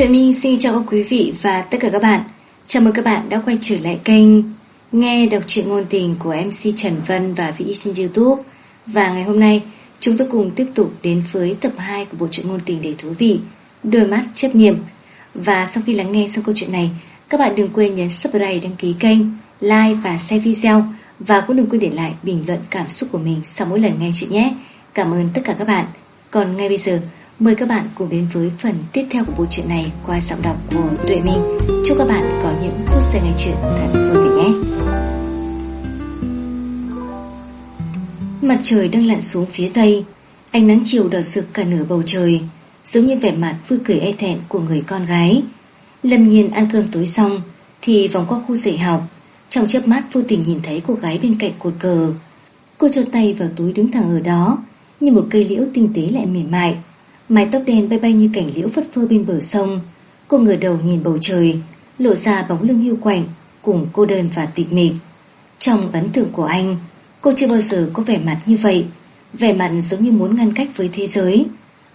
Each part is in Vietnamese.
Tuệ Minh xin chào quý vị và tất cả các bạn. Chào mừng các bạn đã quay trở lại kênh Nghe đọc truyện ngôn tình của MC Trần Vân và Vĩ trên Youtube. Và ngày hôm nay, chúng tôi cùng tiếp tục đến với tập 2 của bộ truyện ngôn tình đầy thú vị Đôi mắt chấp niệm. Và sau khi lắng nghe xong câu chuyện này, các bạn đừng quên nhấn subscribe đăng ký kênh, like và share video và cũng đừng quên để lại bình luận cảm xúc của mình sau mỗi lần nghe chuyện nhé. Cảm ơn tất cả các bạn. Còn ngay bây giờ, Mời các bạn cùng đến với phần tiếp theo của bộ truyện này qua giọng đọc của Tuệ Minh. Chúc các bạn có những phút giây nghe chuyện thật vui vẻ nhé. Mặt trời đang lặn xuống phía tây, ánh nắng chiều đỏ rực cả nửa bầu trời, giống như vẻ mặt vui cười e thẹn của người con gái. Lâm Nhiên ăn cơm tối xong thì vòng qua khu dạy học, trong chớp mắt vô tình nhìn thấy cô gái bên cạnh cột cờ. Cô cho tay vào túi đứng thẳng ở đó, như một cây liễu tinh tế lại mềm mại Mái tóc đen bay bay như cảnh liễu phất phơ bên bờ sông. Cô ngửa đầu nhìn bầu trời, Lộ ra bóng lưng hiu quạnh Cùng cô đơn và tịch mịch. Trong ấn tượng của anh, Cô chưa bao giờ có vẻ mặt như vậy. Vẻ mặt giống như muốn ngăn cách với thế giới.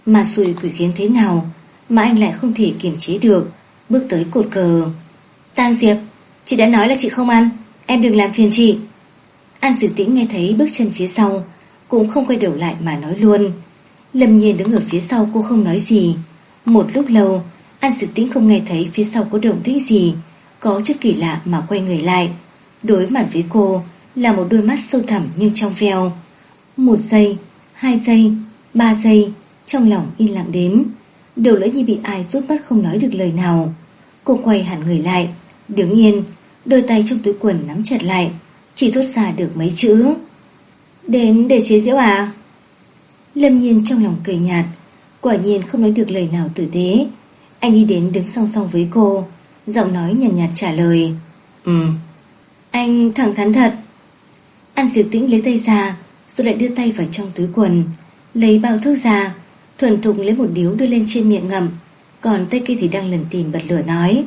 Mà xùi quỷ khiến thế nào Mà anh lại không thể kiềm chế được, Bước tới cột cờ. Tan Diệp, Chị đã nói là chị không ăn. Em đừng làm phiền chị. An Sử Tĩnh nghe thấy bước chân phía sau, Cũng không quay đầu lại mà nói luôn. Lâm Nhiên đứng ở phía sau cô không nói gì. Một lúc lâu, An Sự Tĩnh không nghe thấy phía sau có động tĩnh gì, Có chút kỳ lạ mà quay người lại. Đối mặt với cô, Là một đôi mắt sâu thẳm nhưng trong veo. Một giây, Hai giây, Ba giây, Trong lòng yên lặng đếm. Đầu lỡ như bị ai rút mắt không nói được lời nào. Cô quay hẳn người lại. Đứng yên Đôi tay trong túi quần nắm chặt lại, Chỉ thốt ra được mấy chữ. Đến để chế diễu à? Lâm nhiên trong lòng cười nhạt. Quả nhiên không nói được lời nào tử tế. Anh đi đến đứng song song với cô Giọng nói nhàn nhạt, nhạt trả lời. Ừ. Anh thẳng thắn thật. An diệt tĩnh lấy tay ra Rồi lại đưa tay vào trong túi quần Lấy bao thuốc ra Thuần thục lấy một điếu đưa lên trên miệng ngậm Còn tay kia thì đang lần tìm bật lửa nói.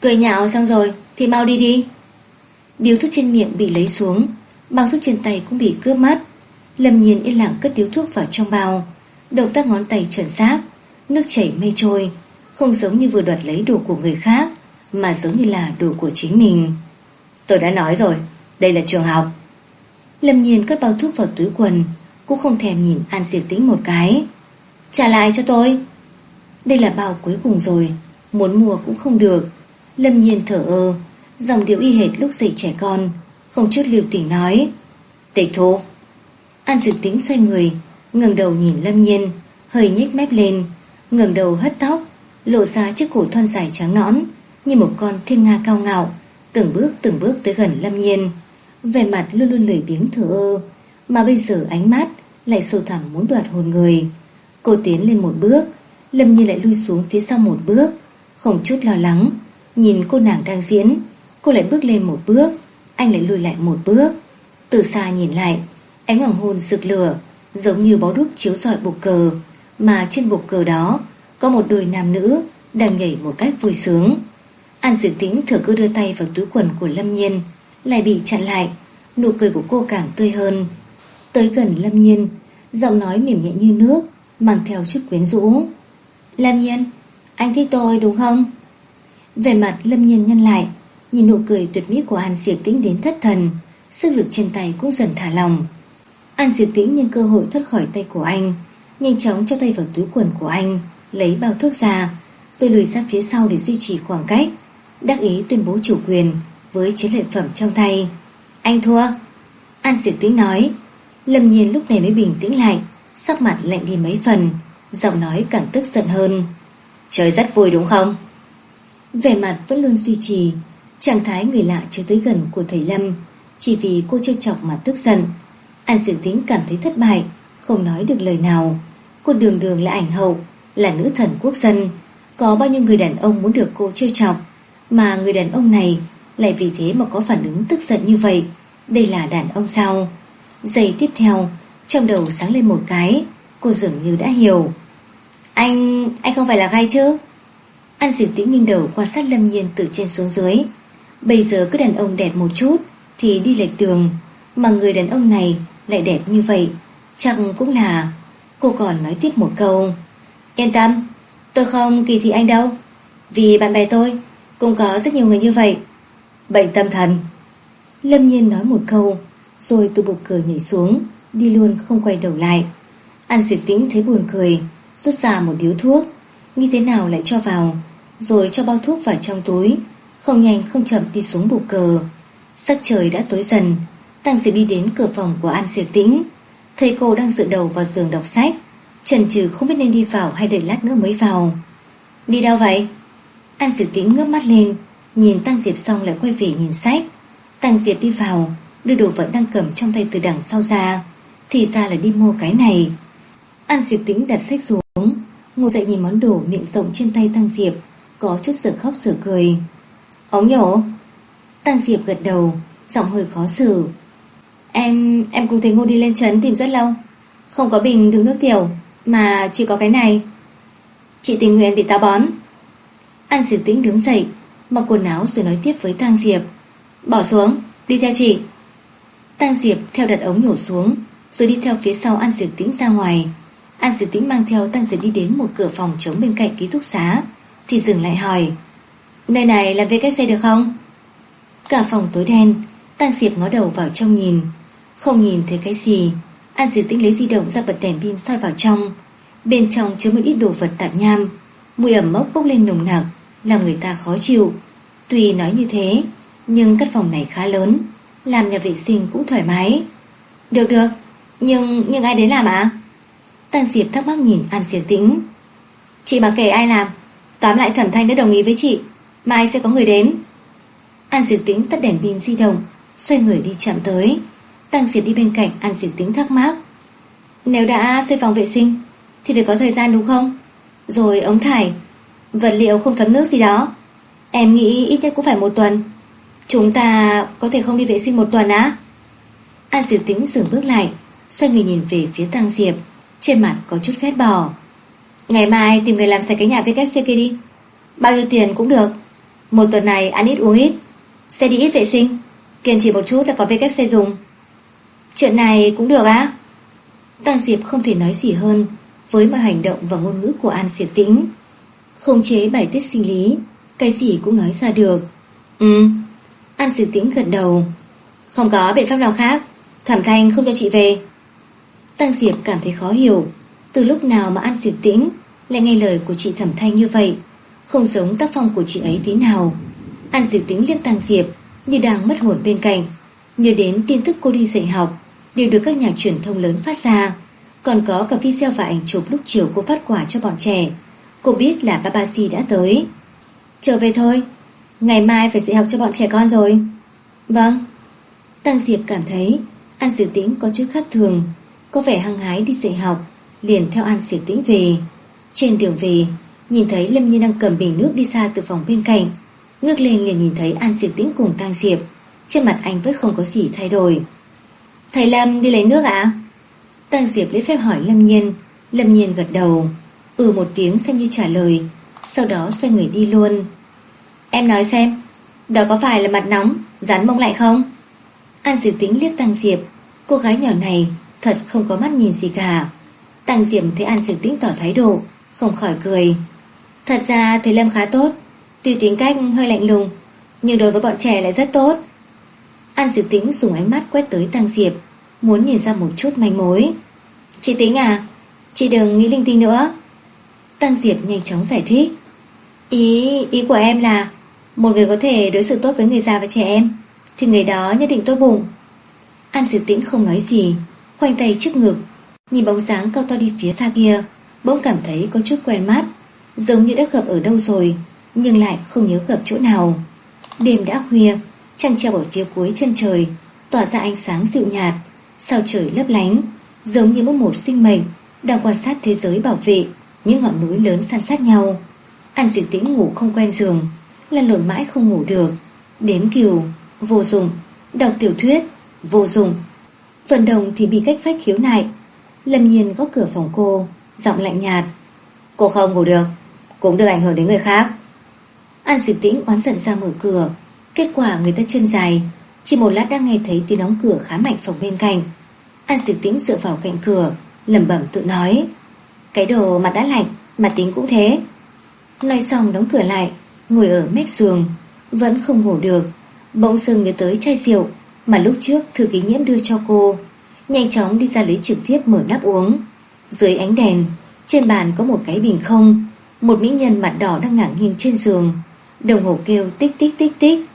Cười nhạo xong rồi Thì mau đi đi. Điếu thuốc trên miệng bị lấy xuống Bao thuốc trên tay cũng bị cướp mất Lâm nhiên yên lặng cất điếu thuốc vào trong bao, Động tác ngón tay chuẩn xác, Nước chảy mây trôi, Không giống như vừa đoạt lấy đồ của người khác, Mà giống như là đồ của chính mình. Tôi đã nói rồi, Đây là trường học. Lâm nhiên cất bao thuốc vào túi quần, Cũng không thèm nhìn An Diệp Tĩnh một cái. Trả lại cho tôi. Đây là bao cuối cùng rồi, Muốn mua cũng không được. Lâm nhiên thở ơ Dòng điệu y hệt lúc dậy trẻ con, Không chút lưu tình nói. Tịch thu An Dược Tĩnh xoay người, ngẩng đầu nhìn Lâm Nhiên, hơi nhếch mép lên, ngẩng đầu hất tóc, lộ ra chiếc cổ thon dài trắng nõn, như một con thiên nga cao ngạo, từng bước từng bước tới gần Lâm Nhiên. Vẻ mặt luôn luôn lười biếng thở ơ, mà bây giờ ánh mắt lại sâu thẳm muốn đoạt hồn người. Cô tiến lên một bước, Lâm Nhiên lại lui xuống phía sau một bước, không chút lo lắng, nhìn cô nàng đang diễn, cô lại bước lên một bước, anh lại lùi lại một bước. Từ xa nhìn lại, Ánh hoàng hôn rực lửa, Giống như bó đúc chiếu rọi bục cờ, Mà trên bục cờ đó Có một đôi nam nữ Đang nhảy một cách vui sướng. An dự tính thừa cơ đưa tay vào túi quần của Lâm Nhiên, Lại bị chặn lại, Nụ cười của cô càng tươi hơn. Tới gần Lâm Nhiên, Giọng nói mềm nhẹ như nước, Mang theo chút quyến rũ. Lâm Nhiên, Anh thích tôi đúng không? Về mặt Lâm Nhiên nhân lại, Nhìn nụ cười tuyệt mỹ của An Diệp Tĩnh đến thất thần, Sức lực trên tay cũng dần thả lòng An diệt tĩnh nhân cơ hội thoát khỏi tay của anh, Nhanh chóng cho tay vào túi quần của anh, Lấy bao thuốc ra, Rồi lùi ra phía sau để duy trì khoảng cách, Đắc ý tuyên bố chủ quyền Với chiến lợi phẩm trong tay. Anh thua. An diệt tĩnh nói. Lâm nhiên lúc này mới bình tĩnh lại, Sắc mặt lạnh đi mấy phần, Giọng nói càng tức giận hơn. Trời rất vui đúng không? Vẻ mặt vẫn luôn duy trì, Trạng thái người lạ chưa tới gần của thầy Lâm, Chỉ vì cô trêu chọc mà tức giận An Diệu Tính cảm thấy thất bại, Không nói được lời nào. Cô đường đường là ảnh hậu, Là nữ thần quốc dân. Có bao nhiêu người đàn ông muốn được cô trêu chọc, Mà người đàn ông này Lại vì thế mà có phản ứng tức giận như vậy. Đây là đàn ông sao? Giây tiếp theo, Trong đầu sáng lên một cái, Cô dường như đã hiểu. Anh... anh không phải là gai chứ? An Diệu Tĩnh nghiêng đầu quan sát Lâm Nhiên từ trên xuống dưới. Bây giờ cứ đàn ông đẹp một chút Thì đi lệch đường, Mà người đàn ông này lại đẹp như vậy. Chẳng cũng là Cô còn nói tiếp một câu. Yên tâm, Tôi không kỳ thị anh đâu. Vì bạn bè tôi Cũng có rất nhiều người như vậy. Bệnh tâm thần. Lâm nhiên nói một câu, Rồi từ bục cửa nhảy xuống, Đi luôn không quay đầu lại. An diệt tĩnh thấy buồn cười, Rút ra một điếu thuốc như thế nào lại cho vào, Rồi cho bao thuốc vào trong túi, Không nhanh không chậm đi xuống bục cờ. Sắc trời đã tối dần Tăng Diệp đi đến cửa phòng của An Diệp Tĩnh. Thầy cô đang dựa đầu vào giường đọc sách. Trần trừ không biết nên đi vào hay đợi lát nữa mới vào. Đi đâu vậy? An Diệp Tĩnh ngước mắt lên, Nhìn Tăng Diệp xong lại quay về nhìn sách. Tăng Diệp đi vào, Đưa đồ vật đang cầm trong tay từ đằng sau ra, Thì ra là đi mua cái này. An Diệp Tĩnh đặt sách xuống, Ngồi dậy nhìn món đồ miệng rộng trên tay Tăng Diệp, Có chút sợ khóc sợ cười. Ống nhổ. Tăng Diệp gật đầu, Giọng hơi khó xử. Em em cũng thấy Ngô đi lên trấn tìm rất lâu. Không có bình đựng nước tiểu Mà chỉ có cái này. Chị tình nguyện bị táo bón. An Diệp Tĩnh đứng dậy Mặc quần áo rồi nói tiếp với Tăng Diệp. Bỏ xuống, đi theo chị. Tăng Diệp theo đặt ống nhổ xuống Rồi đi theo phía sau An Diệp Tĩnh ra ngoài. An Diệp Tĩnh mang theo Tăng Diệp đi đến một cửa phòng trống bên cạnh ký túc xá Thì dừng lại hỏi Nơi này là VKC được không? Cả phòng tối đen Tăng Diệp ngó đầu vào trong nhìn. Không nhìn thấy cái gì. An Diệp Tĩnh lấy di động ra bật đèn pin soi vào trong. Bên trong chứa một ít đồ vật tạm nham. Mùi ẩm mốc bốc lên nồng nặc, Làm người ta khó chịu. Tuy nói như thế, Nhưng căn phòng này khá lớn, Làm nhà vệ sinh cũng thoải mái. Được được, Nhưng nhưng ai đến làm ạ? À? Diệp thắc mắc nhìn An Diệp Tĩnh. Chị mà kể ai làm, Tóm lại thẩm thanh đã đồng ý với chị, Mai sẽ có người đến. An Diệp Tĩnh tắt đèn pin di động, Xoay người đi chạm tới. Tăng Diệp đi bên cạnh An Diệp tính thắc mắc. Nếu đã xây phòng vệ sinh, Thì phải có thời gian đúng không? Rồi ống thải, Vật liệu không thấm nước gì đó. Em nghĩ ít nhất cũng phải một tuần. Chúng ta có thể không đi vệ sinh một tuần á. An Diệp tính dừng bước lại, Xoay người nhìn về phía Tăng Diệp. Trên mặt có chút ghét bỏ. Ngày mai tìm người làm sạch cái nhà VKC kia đi. Bao nhiêu tiền cũng được. Một tuần này ăn ít uống ít, Xe đi ít vệ sinh. Kiên trì một chút là có VKC dùng. Chuyện này cũng được á? Tăng Diệp không thể nói gì hơn Với mọi hành động và ngôn ngữ của An Diệp Tĩnh. Không chế bài tiết sinh lý, Cái gì cũng nói ra được. Ừ. An Diệp Tĩnh gật đầu. Không có biện pháp nào khác. Thẩm Thanh không cho chị về. Tăng Diệp cảm thấy khó hiểu. Từ lúc nào mà An Diệp Tĩnh Lại nghe lời của chị Thẩm Thanh như vậy, Không giống tác phong của chị ấy tí nào. An Diệp Tĩnh liếc Tăng Diệp Như đang mất hồn bên cạnh, Nhớ đến tin tức cô đi dạy học. Đều được các nhà truyền thông lớn phát ra. Còn có cả video và ảnh chụp lúc chiều cô phát quà cho bọn trẻ. Cô biết là Babasi đã tới. Trở về thôi. Ngày mai phải dạy học cho bọn trẻ con rồi. Vâng. Tăng Diệp cảm thấy An Sử Tĩnh có chút khác thường. Có vẻ hăng hái đi dạy học, Liền theo An Sử Tĩnh về. Trên đường về, Nhìn thấy Lâm Nhi đang cầm bình nước đi xa từ phòng bên cạnh. Ngước lên liền nhìn thấy An Sử Tĩnh cùng Tăng Diệp. Trên mặt anh vẫn không có gì thay đổi. Thầy Lâm đi lấy nước ạ? À? Tăng Diệp lấy phép hỏi Lâm Nhiên. Lâm Nhiên gật đầu Ừ một tiếng xem như trả lời, Sau đó xoay người đi luôn. Em nói xem, Đó có phải là mặt nóng dán mông lại không? An dự tính liếc Tăng Diệp, Cô gái nhỏ này thật không có mắt nhìn gì cả. Tăng Diệp thấy An dự tính tỏ thái độ, Không khỏi cười. Thật ra thầy Lâm khá tốt, Tuy tính cách hơi lạnh lùng, Nhưng đối với bọn trẻ lại rất tốt. An Diệp Tĩnh dùng ánh mắt quét tới Tăng Diệp, Muốn nhìn ra một chút manh mối. Chị Tĩnh à Chị đừng nghĩ linh tinh nữa. Tăng Diệp nhanh chóng giải thích. Ý ý của em là, Một người có thể đối xử tốt với người già và trẻ em, Thì người đó nhất định tốt bụng. An Diệp Tĩnh không nói gì, Khoanh tay trước ngực, Nhìn bóng dáng cao to đi phía xa kia, Bỗng cảm thấy có chút quen mắt, Giống như đã gặp ở đâu rồi, Nhưng lại không nhớ gặp chỗ nào. Đêm đã khuya Trăng treo ở phía cuối chân trời Tỏa ra ánh sáng dịu nhạt Sao trời lấp lánh Giống như một một sinh mệnh Đang quan sát thế giới bảo vệ Những ngọn núi lớn san sát nhau. An dịu tĩnh ngủ không quen giường Lăn lộn mãi không ngủ được. Đếm kiều, vô dụng. Đọc tiểu thuyết, vô dụng. Vận đồng thì bị cách phách khiếu nại. Lâm nhiên góc cửa phòng cô Giọng lạnh nhạt. Cô không ngủ được Cũng được ảnh hưởng đến người khác. An dịu tĩnh oán giận ra mở cửa. Kết quả người ta chân dài. Chỉ một lát đã nghe thấy tiếng đóng cửa khá mạnh phòng bên cạnh. An diệt tĩnh dựa vào cạnh cửa, lẩm bẩm tự nói, Cái đồ mặt đã lạnh, Mặt tính cũng thế. Nói xong đóng cửa lại, Ngồi ở mép giường, Vẫn không ngủ được. Bỗng dưng nhớ tới chai rượu Mà lúc trước thư ký nhiễm đưa cho cô. Nhanh chóng đi ra lấy trực tiếp mở nắp uống. Dưới ánh đèn, Trên bàn có một cái bình không. Một mỹ nhân mặt đỏ đang ngả nghiêng trên giường. Đồng hồ kêu tích tích tích tích.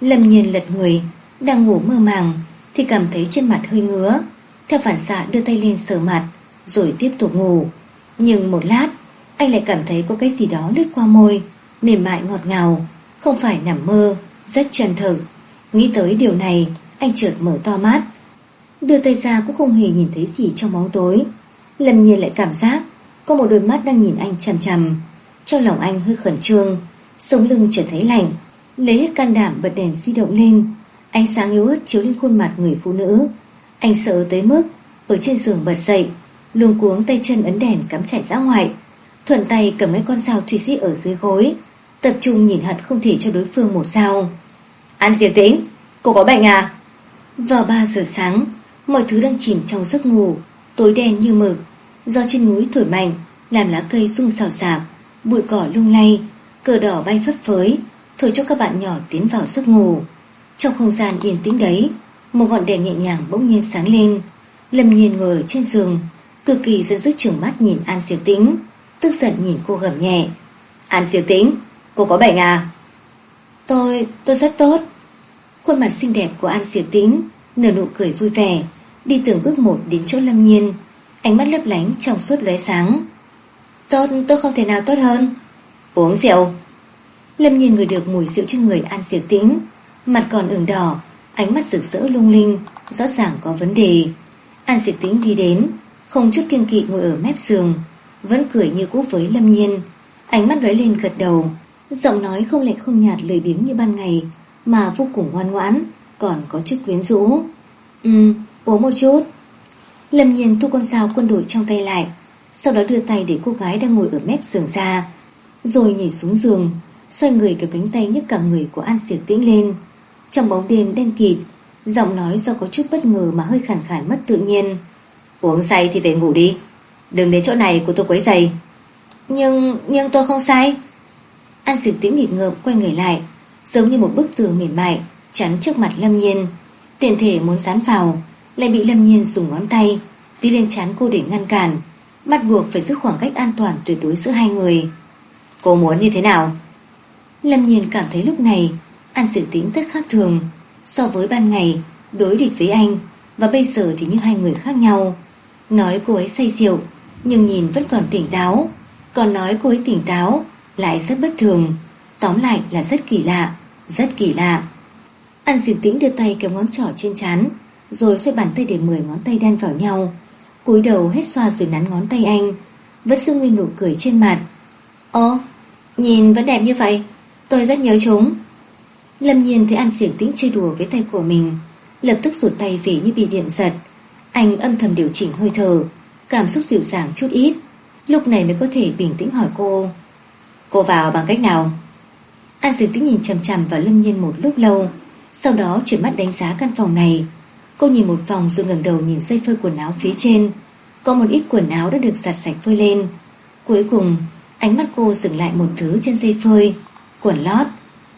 Lâm nhiên lật người, Đang ngủ mơ màng Thì cảm thấy trên mặt hơi ngứa. Theo phản xạ đưa tay lên sờ mặt, Rồi tiếp tục ngủ. Nhưng một lát, Anh lại cảm thấy có cái gì đó lướt qua môi, Mềm mại ngọt ngào, Không phải nằm mơ, Rất chân thực. Nghĩ tới điều này, Anh chợt mở to mắt. Đưa tay ra cũng không hề nhìn thấy gì trong bóng tối. Lâm nhiên lại cảm giác Có một đôi mắt đang nhìn anh chằm chằm. Trong lòng anh hơi khẩn trương, Sống lưng trở thấy lạnh. Lấy hết can đảm bật đèn di động lên, Ánh sáng yếu ớt chiếu lên khuôn mặt người phụ nữ. Anh sợ tới mức Ở trên giường bật dậy, Luống cuống tay chân ấn đèn cắm chạy ra ngoài, Thuận tay cầm cái con dao thủy sĩ ở dưới gối, Tập trung nhìn hận không thể cho đối phương một dao. An diệt tĩnh? Cô có bệnh à? Vào 3 giờ sáng, Mọi thứ đang chìm trong giấc ngủ, Tối đen như mực, Do trên núi thổi mạnh, Làm lá cây rung xào xạc, Bụi cỏ lung lay, Cờ đỏ bay phấp phới. Thổi cho các bạn nhỏ tiến vào giấc ngủ. Trong không gian yên tĩnh đấy Một ngọn đèn nhẹ nhàng bỗng nhiên sáng lên. Lâm nhiên ngồi ở trên giường Cực kỳ dẫn dứt trường mắt nhìn An Diệp Tĩnh Tức giận nhìn cô gầm nhẹ. An Diệp Tĩnh Cô có bệnh à? Tôi, tôi rất tốt. Khuôn mặt xinh đẹp của An Diệp Tĩnh Nở nụ cười vui vẻ Đi từng bước một đến chỗ Lâm Nhiên Ánh mắt lấp lánh trong suốt lóe sáng. Tốt, tôi không thể nào tốt hơn. Uống rượu. Lâm Nhiên người được mùi rượu trên người An Diệp Tĩnh. Mặt còn ửng đỏ, Ánh mắt rực rỡ lung linh, Rõ ràng có vấn đề. An Diệp Tĩnh đi đến, Không chút kiêng kỵ ngồi ở mép giường, Vẫn cười như cũ với Lâm Nhiên. Ánh mắt lóe lên gật đầu, Giọng nói không lạnh không nhạt lời biếng như ban ngày, Mà vô cùng ngoan ngoãn, Còn có chút quyến rũ. Ừ uống một chút. Lâm nhiên thu con dao quân đội trong tay lại, Sau đó đưa tay để cô gái đang ngồi ở mép giường ra, Rồi nhảy xuống giường. Xoay người kéo cánh tay nhấc cả người của An Diệp Tĩnh lên. Trong bóng đêm đen kịt Giọng nói do có chút bất ngờ mà hơi khàn khàn mất tự nhiên. Uống say thì về ngủ đi. Đừng đến chỗ này của tôi quấy giày Nhưng, nhưng tôi không say. An Diệp Tĩnh nghịch ngợm quay người lại Giống như một bức tường mềm mại Chắn trước mặt Lâm Nhiên. Tiện thể muốn dán vào lại bị Lâm Nhiên dùng ngón tay dí lên chán cô để ngăn cản bắt buộc phải giữ khoảng cách an toàn tuyệt đối giữa hai người. Cô muốn như thế nào? Lâm Nhiên cảm thấy lúc này An sự tính rất khác thường. So với ban ngày, Đối địch với anh, Và bây giờ thì như hai người khác nhau. Nói cô ấy say rượu, Nhưng nhìn vẫn còn tỉnh táo. Còn nói cô ấy tỉnh táo, Lại rất bất thường. Tóm lại là rất kỳ lạ, Rất kỳ lạ. An dịu tĩnh đưa tay kéo ngón trỏ trên chán rồi xoay bàn tay để mười ngón tay đan vào nhau. Cúi đầu hết xoa rồi nắn ngón tay anh, Vẫn giữ nguyên nụ cười trên mặt. Ồ Nhìn vẫn đẹp như vậy. Tôi rất nhớ chúng. Lâm nhiên thấy An Siển tĩnh chơi đùa với tay của mình, Lập tức rụt tay về như bị điện giật. Anh âm thầm điều chỉnh hơi thở, Cảm xúc dịu dàng chút ít, Lúc này mới có thể bình tĩnh hỏi cô. Cô vào bằng cách nào? An Siển tĩnh nhìn chầm chầm vào Lâm nhiên một lúc lâu, Sau đó chuyển mắt đánh giá căn phòng này. Cô nhìn một vòng rồi ngẩng đầu nhìn dây phơi quần áo phía trên. Có một ít quần áo đã được giặt sạch phơi lên. Cuối cùng, Ánh mắt cô dừng lại một thứ trên dây phơi. Quần lót,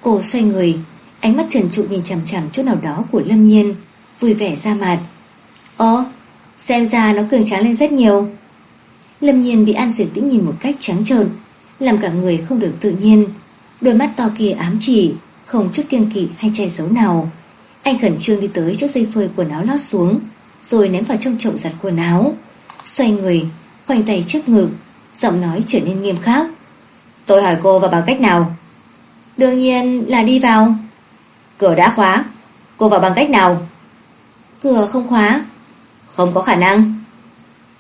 Cô xoay người, Ánh mắt trần trụ nhìn chằm chằm chỗ nào đó của Lâm Nhiên, Vui vẻ ra mặt. Ồ Xem ra nó cường tráng lên rất nhiều. Lâm Nhiên bị An Diệt Tĩnh nhìn một cách trắng trợn, Làm cả người không được tự nhiên, Đôi mắt to kia ám chỉ, Không chút kiêng kỵ hay che giấu nào. Anh khẩn trương đi tới chỗ dây phơi quần áo lót xuống, Rồi ném vào trong chậu giặt quần áo. Xoay người, Khoanh tay trước ngực, Giọng nói trở nên nghiêm khắc. Tôi hỏi cô và bằng cách nào? Đương nhiên là đi vào Cửa đã khóa Cô vào bằng cách nào Cửa không khóa Không có khả năng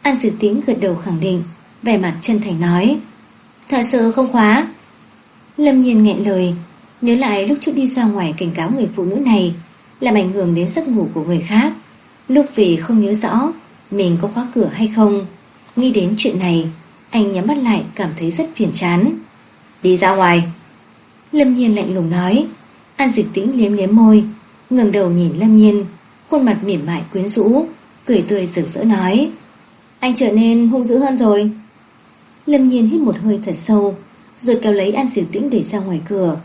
An sử tính gật đầu khẳng định Vẻ mặt chân thành nói Thật sự không khóa Lâm nhiên nghẹn lời Nhớ lại lúc trước đi ra ngoài cảnh cáo người phụ nữ này làm ảnh hưởng đến giấc ngủ của người khác. Lúc về không nhớ rõ mình có khóa cửa hay không. Nghĩ đến chuyện này, anh nhắm mắt lại cảm thấy rất phiền chán. Đi ra ngoài. Lâm Nhiên lạnh lùng nói. An dịch tĩnh liếm liếm môi, ngẩng đầu nhìn Lâm Nhiên, khuôn mặt mỉm mại quyến rũ, cười tươi rực rỡ nói. Anh trở nên hung dữ hơn rồi. Lâm Nhiên hít một hơi thật sâu, Rồi kéo lấy An dịch Tĩnh để ra ngoài cửa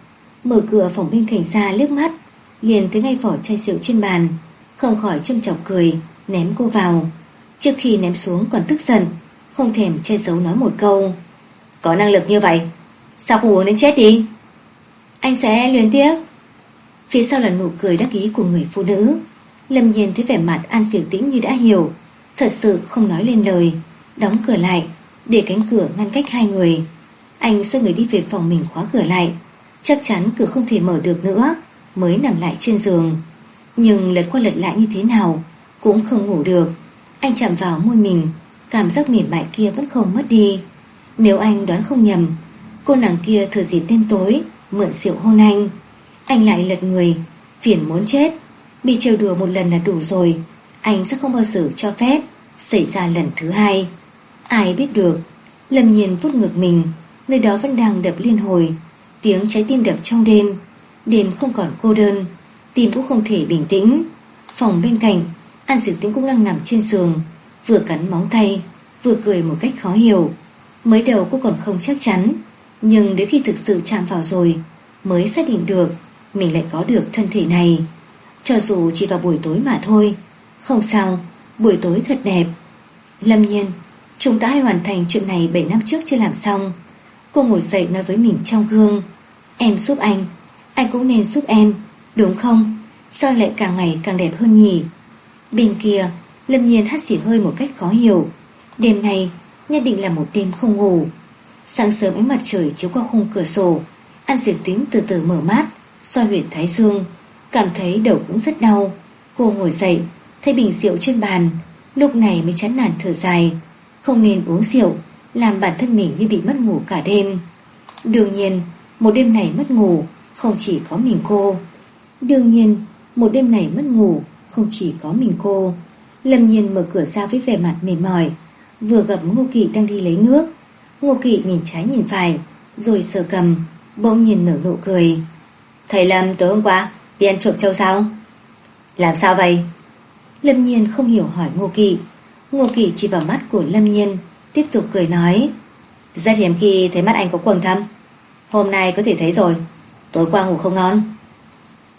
Mở cửa phòng bên cạnh ra liếc mắt Liền thấy ngay vỏ chai rượu trên bàn Không khỏi châm chọc cười Ném cô vào Trước khi ném xuống còn tức giận Không thèm che giấu nói một câu Có năng lực như vậy Sao không uống đến chết đi anh sẽ luyến tiếc. Phía sau là nụ cười đắc ý của người phụ nữ. Lâm nhiên thấy vẻ mặt An Diệu Tĩnh như đã hiểu. Thật sự không nói lên lời. Đóng cửa lại, Để cánh cửa ngăn cách hai người. Anh xoay người đi về phòng mình khóa cửa lại. Chắc chắn cửa không thể mở được nữa, Mới nằm lại trên giường. Nhưng lật qua lật lại như thế nào, Cũng không ngủ được. Anh chạm vào môi mình, Cảm giác mỉm mại kia vẫn không mất đi. Nếu anh đoán không nhầm, Cô nàng kia thừa dịp đêm tối Mượn rượu hôn anh. Anh lại lật người, Phiền muốn chết. Bị trêu đùa một lần là đủ rồi. Anh sẽ không bao giờ cho phép. Xảy ra lần thứ hai. Ai biết được, Lâm nhiên vút ngược mình. Nơi đó vẫn đang đập liên hồi. Tiếng trái tim đập trong đêm. Đêm không còn cô đơn. Tim cũng không thể bình tĩnh. Phòng bên cạnh, An Diệp Tĩnh cũng đang nằm trên giường. Vừa cắn móng tay, Vừa cười một cách khó hiểu. Mới đầu cô còn không chắc chắn. Nhưng đến khi thực sự chạm vào rồi, Mới xác định được Mình lại có được thân thể này. Cho dù chỉ vào buổi tối mà thôi, Không sao, Buổi tối thật đẹp. Lâm nhiên, Chúng ta hay hoàn thành chuyện này 7 năm trước chưa làm xong. Cô ngồi dậy nói với mình trong gương, Em giúp anh Anh cũng nên giúp em, Đúng không? Sao lại càng ngày càng đẹp hơn nhỉ? Bên kia, Lâm nhiên hát xỉ hơi một cách khó hiểu. Đêm nay, nhất định là một đêm không ngủ. Sáng sớm ánh mặt trời chiếu qua khung cửa sổ, An Diệp tính từ từ mở mắt soi huyệt thái dương, Cảm thấy đầu cũng rất đau. Cô ngồi dậy Thấy bình rượu trên bàn, Lúc này mới chán nản thở dài, Không nên uống rượu, Làm bản thân mình như bị mất ngủ cả đêm. Đương nhiên, Một đêm này mất ngủ Không chỉ có mình cô. Đương nhiên, Một đêm này mất ngủ Không chỉ có mình cô. Lâm nhiên mở cửa ra với vẻ mặt mệt mỏi, Vừa gặp Ngô Kỳ đang đi lấy nước Ngô Kỵ nhìn trái nhìn phải, Rồi sờ cầm, Bỗng nhìn nở nụ cười. Thầy Lâm, tối hôm qua, đi ăn trộm châu sao? Làm sao vậy? Lâm Nhiên không hiểu hỏi Ngô Kỵ. Ngô Kỵ chỉ vào mắt của Lâm Nhiên, Tiếp tục cười nói, Rất hiếm khi thấy mắt anh có quầng thâm. Hôm nay có thể thấy rồi. Tối qua ngủ không ngon.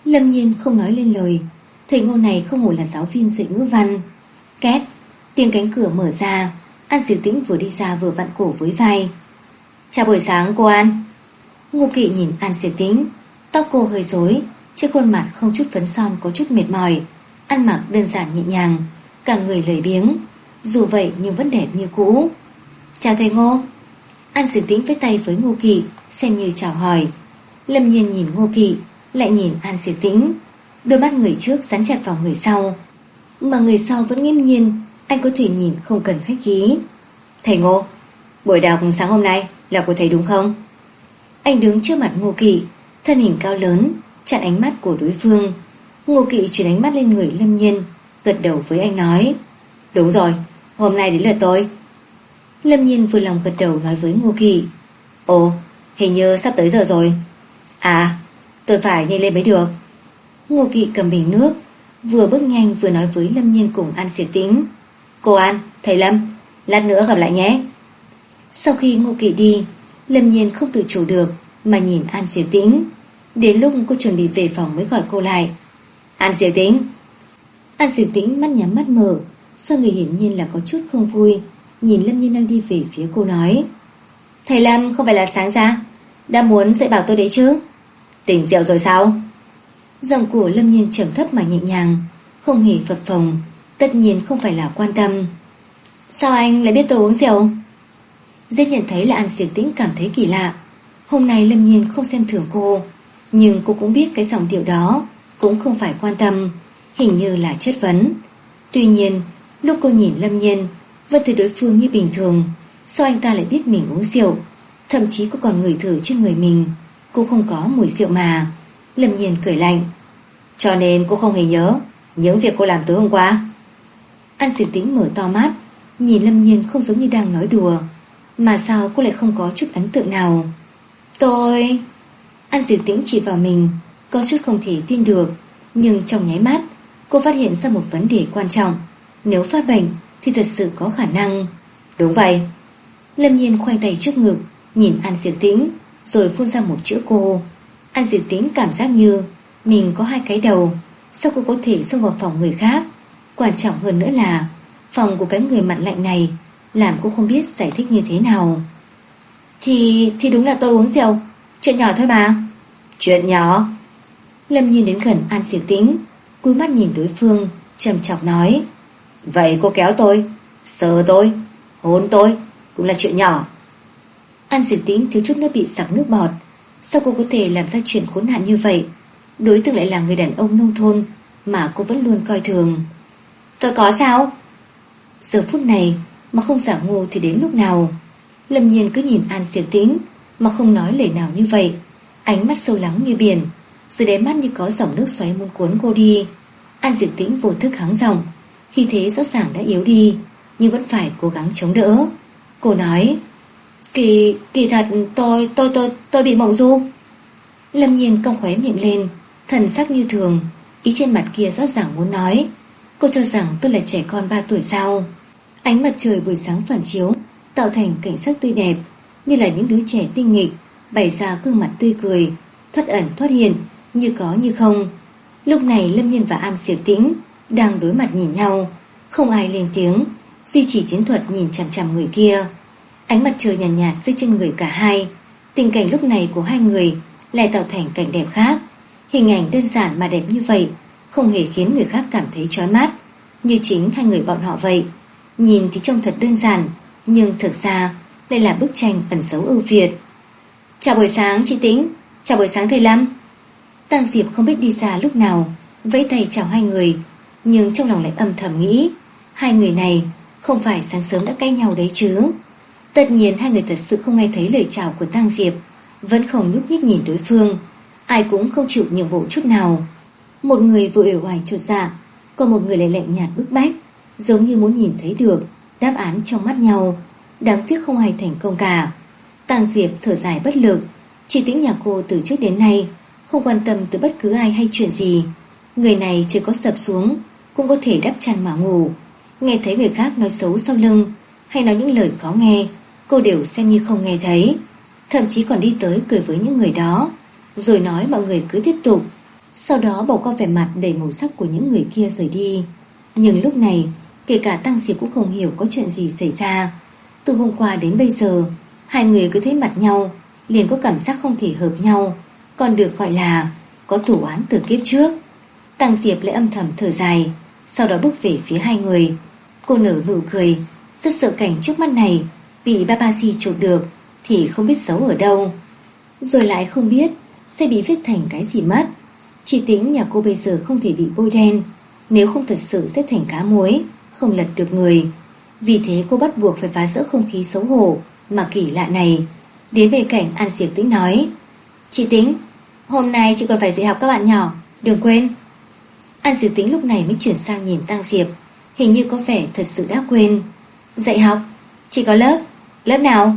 Lâm Nhiên không nói lên lời. Thầy ngô này không ngủ là giáo viên dạy ngữ văn. Két, Tiếng cánh cửa mở ra. An Diệu Tĩnh vừa đi ra vừa vặn cổ với vai. Chào buổi sáng, cô An. Ngô Kỵ nhìn An Diệu Tĩnh, Tóc cô hơi rối, Trên khuôn mặt không chút phấn son, có chút mệt mỏi. Ăn mặc đơn giản nhẹ nhàng, Cả người lười biếng, Dù vậy nhưng vẫn đẹp như cũ. Chào thầy Ngô. An Diệu Tĩnh với tay với Ngô Kỵ, Xem như chào hỏi. Lâm nhiên nhìn Ngô Kỵ, Lại nhìn An Diệu Tĩnh. Đôi mắt người trước dán chặt vào người sau, Mà người sau vẫn nghiêm nhiên anh có thể nhìn không cần khách khí. Thầy Ngô Buổi đọc sáng hôm nay là của thầy đúng không? Anh đứng trước mặt Ngô Kỵ Thân hình cao lớn Chặn ánh mắt của đối phương. Ngô Kỵ chuyển ánh mắt lên người Lâm Nhiên Gật đầu với anh nói Đúng rồi, hôm nay đến lượt tôi. Lâm Nhiên vừa lòng gật đầu nói với Ngô Kỵ Ồ, hình như sắp tới giờ rồi. À, tôi phải nhanh lên mới được. Ngô Kỵ cầm bình nước Vừa bước nhanh vừa nói với Lâm Nhiên cùng An Diệt Tính Cô An, thầy Lâm Lát nữa gặp lại nhé. Sau khi Ngô kỳ đi Lâm Nhiên không tự chủ được Mà nhìn An Diệp Tĩnh. Đến lúc cô chuẩn bị về phòng mới gọi cô lại. An Diệp Tĩnh. An Diệp Tĩnh mắt nhắm mắt mở Do người hiển nhiên là có chút không vui Nhìn Lâm Nhiên đang đi về phía cô nói. Thầy Lâm không phải là sáng ra Đã muốn dạy bảo tôi đấy chứ? Tỉnh rượu rồi sao? Giọng của Lâm Nhiên trầm thấp mà nhẹ nhàng Không hề phập phồng. Tất nhiên không phải là quan tâm. Sao anh lại biết tôi uống rượu? Giết nhận thấy là An Diệp Tĩnh cảm thấy kỳ lạ. Hôm nay Lâm Nhiên không xem thường cô, Nhưng cô cũng biết cái giọng điệu đó Cũng không phải quan tâm, Hình như là chất vấn. Tuy nhiên, lúc cô nhìn Lâm Nhiên, Vẫn thấy đối phương như bình thường, Sao anh ta lại biết mình uống rượu? Thậm chí cô còn ngửi thử trên người mình, Cô không có mùi rượu mà. Lâm Nhiên cười lạnh. Cho nên cô không hề nhớ Những việc cô làm tối hôm qua. An Diệp Tĩnh mở to mắt, Nhìn Lâm Nhiên không giống như đang nói đùa, Mà sao cô lại không có chút ấn tượng nào. Tôi, An Diệp Tĩnh chỉ vào mình, Có chút không thể tin được, Nhưng trong nháy mắt, Cô phát hiện ra một vấn đề quan trọng. Nếu phát bệnh, thì thật sự có khả năng. Đúng vậy. Lâm Nhiên khoanh tay trước ngực, Nhìn An Diệp Tĩnh Rồi phun ra một chữ cô. An Diệp Tĩnh cảm giác như Mình có hai cái đầu, Sao cô có thể xông vào phòng người khác? Quan trọng hơn nữa là, Phòng của cái người mặt lạnh này, Làm cô không biết giải thích như thế nào. Thì thì đúng là tôi uống rượu. Chuyện nhỏ thôi mà. Chuyện nhỏ? Lâm Nhiên đến gần An Siêu tính Cúi mắt nhìn đối phương, trầm trọng nói, Vậy cô kéo tôi, Sờ tôi, Hôn tôi, Cũng là chuyện nhỏ. An diệt tính thiếu chút nữa bị sặc nước bọt. Sao cô có thể làm ra chuyện khốn nạn như vậy? Đối tượng lại là người đàn ông nông thôn Mà cô vẫn luôn coi thường. Tôi có sao? Giờ phút này Mà không giả ngu thì đến lúc nào? Lâm nhiên cứ nhìn An siêu tính Mà không nói lời nào như vậy. Ánh mắt sâu lắng như biển Dưới đáy mắt như có dòng nước xoáy muốn cuốn cô đi. An diệt tĩnh vô thức hắng giọng Khi thế rõ ràng đã yếu đi Nhưng vẫn phải cố gắng chống đỡ. Cô nói Kỳ, kỳ thật tôi, tôi, tôi, tôi bị mộng du. Lâm nhiên cong khóe miệng lên Thần sắc như thường Ý trên mặt kia rõ ràng muốn nói Cô cho rằng tôi là trẻ con 3 tuổi sao? Ánh mặt trời buổi sáng phản chiếu Tạo thành cảnh sắc tươi đẹp Như là những đứa trẻ tinh nghịch Bày ra gương mặt tươi cười Thoát ẩn thoát hiện Như có như không. Lúc này Lâm Nhiên và An Siệt Tĩnh Đang đối mặt nhìn nhau Không ai lên tiếng Duy trì chiến thuật nhìn chằm chằm người kia. Ánh mặt trời nhàn nhạt, nhạt dưới chân người cả hai Tình cảnh lúc này của hai người Lại tạo thành cảnh đẹp khác. Hình ảnh đơn giản mà đẹp như vậy không hề khiến người khác cảm thấy chói mắt, Như chính hai người bọn họ vậy. Nhìn thì trông thật đơn giản, Nhưng thực ra đây là bức tranh ẩn xấu ưu việt. Chào buổi sáng, chị Tĩnh. Chào buổi sáng, thầy Lâm. Tăng Diệp không biết đi xa lúc nào, Vẫy tay chào hai người, Nhưng trong lòng lại âm thầm nghĩ, Hai người này không phải sáng sớm đã cay nhau đấy chứ. Tất nhiên hai người thật sự không nghe thấy lời chào của Tăng Diệp, Vẫn không nhúc nhích nhìn đối phương, Ai cũng không chịu nhượng bộ chút nào. Một người vừa uể oải trột dạ Còn một người lại lạnh nhạt bức bách, Giống như muốn nhìn thấy được, Đáp án trong mắt nhau. Đáng tiếc không ai thành công cả. Tàng Diệp thở dài bất lực, Chỉ tĩnh nhà cô từ trước đến nay, Không quan tâm tới bất cứ ai hay chuyện gì. Người này chưa có sập xuống, Cũng có thể đắp chăn mà ngủ. Nghe thấy người khác nói xấu sau lưng, Hay nói những lời khó nghe, Cô đều xem như không nghe thấy. Thậm chí còn đi tới cười với những người đó, Rồi nói mọi người cứ tiếp tục. Sau đó bỏ qua vẻ mặt đầy màu sắc của những người kia rời đi. Nhưng lúc này, Kể cả Tăng Diệp cũng không hiểu có chuyện gì xảy ra. Từ hôm qua đến bây giờ, Hai người cứ thấy mặt nhau, Liền có cảm giác không thể hợp nhau. Còn được gọi là Có thủ án từ kiếp trước. Tăng Diệp lại âm thầm thở dài, Sau đó bước về phía hai người. Cô nở nụ cười, Rất sợ cảnh trước mắt này Bị babasi chụp được, Thì không biết xấu ở đâu. Rồi lại không biết Sẽ bị viết thành cái gì mất. Chỉ tính nhà cô bây giờ không thể bị bôi đen. Nếu không thật sự xếp thành cá muối, Không lật được người. Vì thế cô bắt buộc phải phá rỡ không khí xấu hổ Mà kỳ lạ này. Đến bên cạnh An Diệp Tĩnh nói, Chị Tĩnh, Hôm nay chị còn phải dạy học các bạn nhỏ, Đừng quên. An Diệp Tĩnh lúc này mới chuyển sang nhìn Tăng Diệp, Hình như có vẻ thật sự đã quên. Dạy học? Chị có lớp? Lớp nào?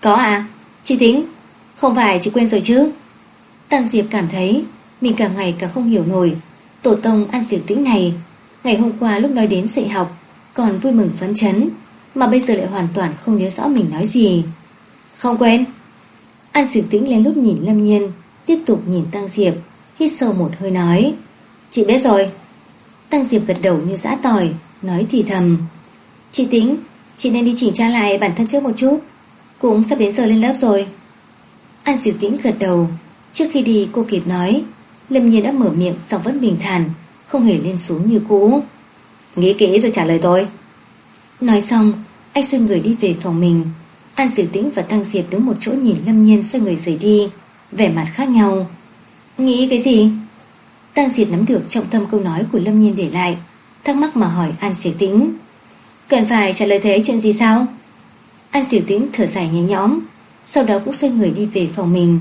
Có à Chị Tĩnh, Không phải chị quên rồi chứ. Tăng Diệp cảm thấy mình càng ngày càng không hiểu nổi. Tổ tông An Diệp Tĩnh này, Ngày hôm qua lúc nói đến dạy học, Còn vui mừng phấn chấn, Mà bây giờ lại hoàn toàn không nhớ rõ mình nói gì. Không quên. An Diệp Tĩnh lên lúc nhìn Lâm Nhiên, Tiếp tục nhìn Tăng Diệp, Hít sâu một hơi nói, Chị biết rồi. Tăng Diệp gật đầu như dã tỏi, Nói thì thầm, Chị tĩnh, Chị nên đi chỉnh tra lại bản thân trước một chút, Cũng sắp đến giờ lên lớp rồi. An Diệp Tĩnh gật đầu, Trước khi đi cô kịp nói Lâm Nhiên đã mở miệng, giọng vẫn bình thản, Không hề lên xuống như cũ. Nghĩ kỹ rồi trả lời tôi. Nói xong, Anh xoay người đi về phòng mình. An Diệp Tĩnh và Tăng Diệp đứng một chỗ nhìn Lâm Nhiên xoay người rời đi, Vẻ mặt khác nhau. Nghĩ cái gì? Tăng Diệp nắm được trọng tâm câu nói của Lâm Nhiên để lại, Thắc mắc mà hỏi An Diệp Tĩnh. Cần phải trả lời thế chuyện gì sao? An Diệp Tĩnh thở dài nhẹ nhõm, Sau đó cũng xoay người đi về phòng mình.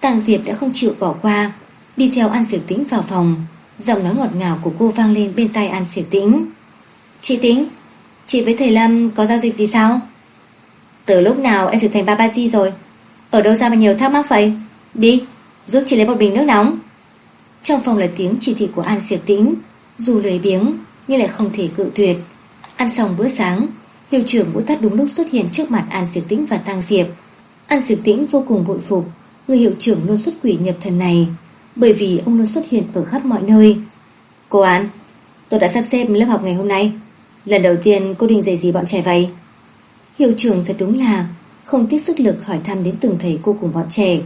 Tăng Diệp đã không chịu bỏ qua Đi theo An Sử Tĩnh vào phòng, Giọng nói ngọt ngào của cô vang lên bên tai An Sử Tĩnh. Chị Tĩnh, Chị với thầy Lâm có giao dịch gì sao? Từ lúc nào em trở thành Babaji rồi? Ở đâu ra mà nhiều thắc mắc vậy? Đi, giúp chị lấy một bình nước nóng. Trong phòng là tiếng chỉ thị của An Sử Tĩnh, Dù lười biếng Nhưng lại không thể cự tuyệt. Ăn xong bữa sáng, Hiệu trưởng Vũ Tát đúng lúc xuất hiện trước mặt An Sử Tĩnh và Tăng Diệp. An Sử Tĩnh vô cùng bội phục, Người hiệu trưởng luôn xuất quỷ nhập thần này. Bởi vì ông luôn xuất hiện ở khắp mọi nơi. Cô An, Tôi đã sắp xếp lớp học ngày hôm nay. Lần đầu tiên cô định dạy gì bọn trẻ vậy? Hiệu trưởng thật đúng là Không tiếc sức lực hỏi thăm đến từng thầy cô cùng bọn trẻ.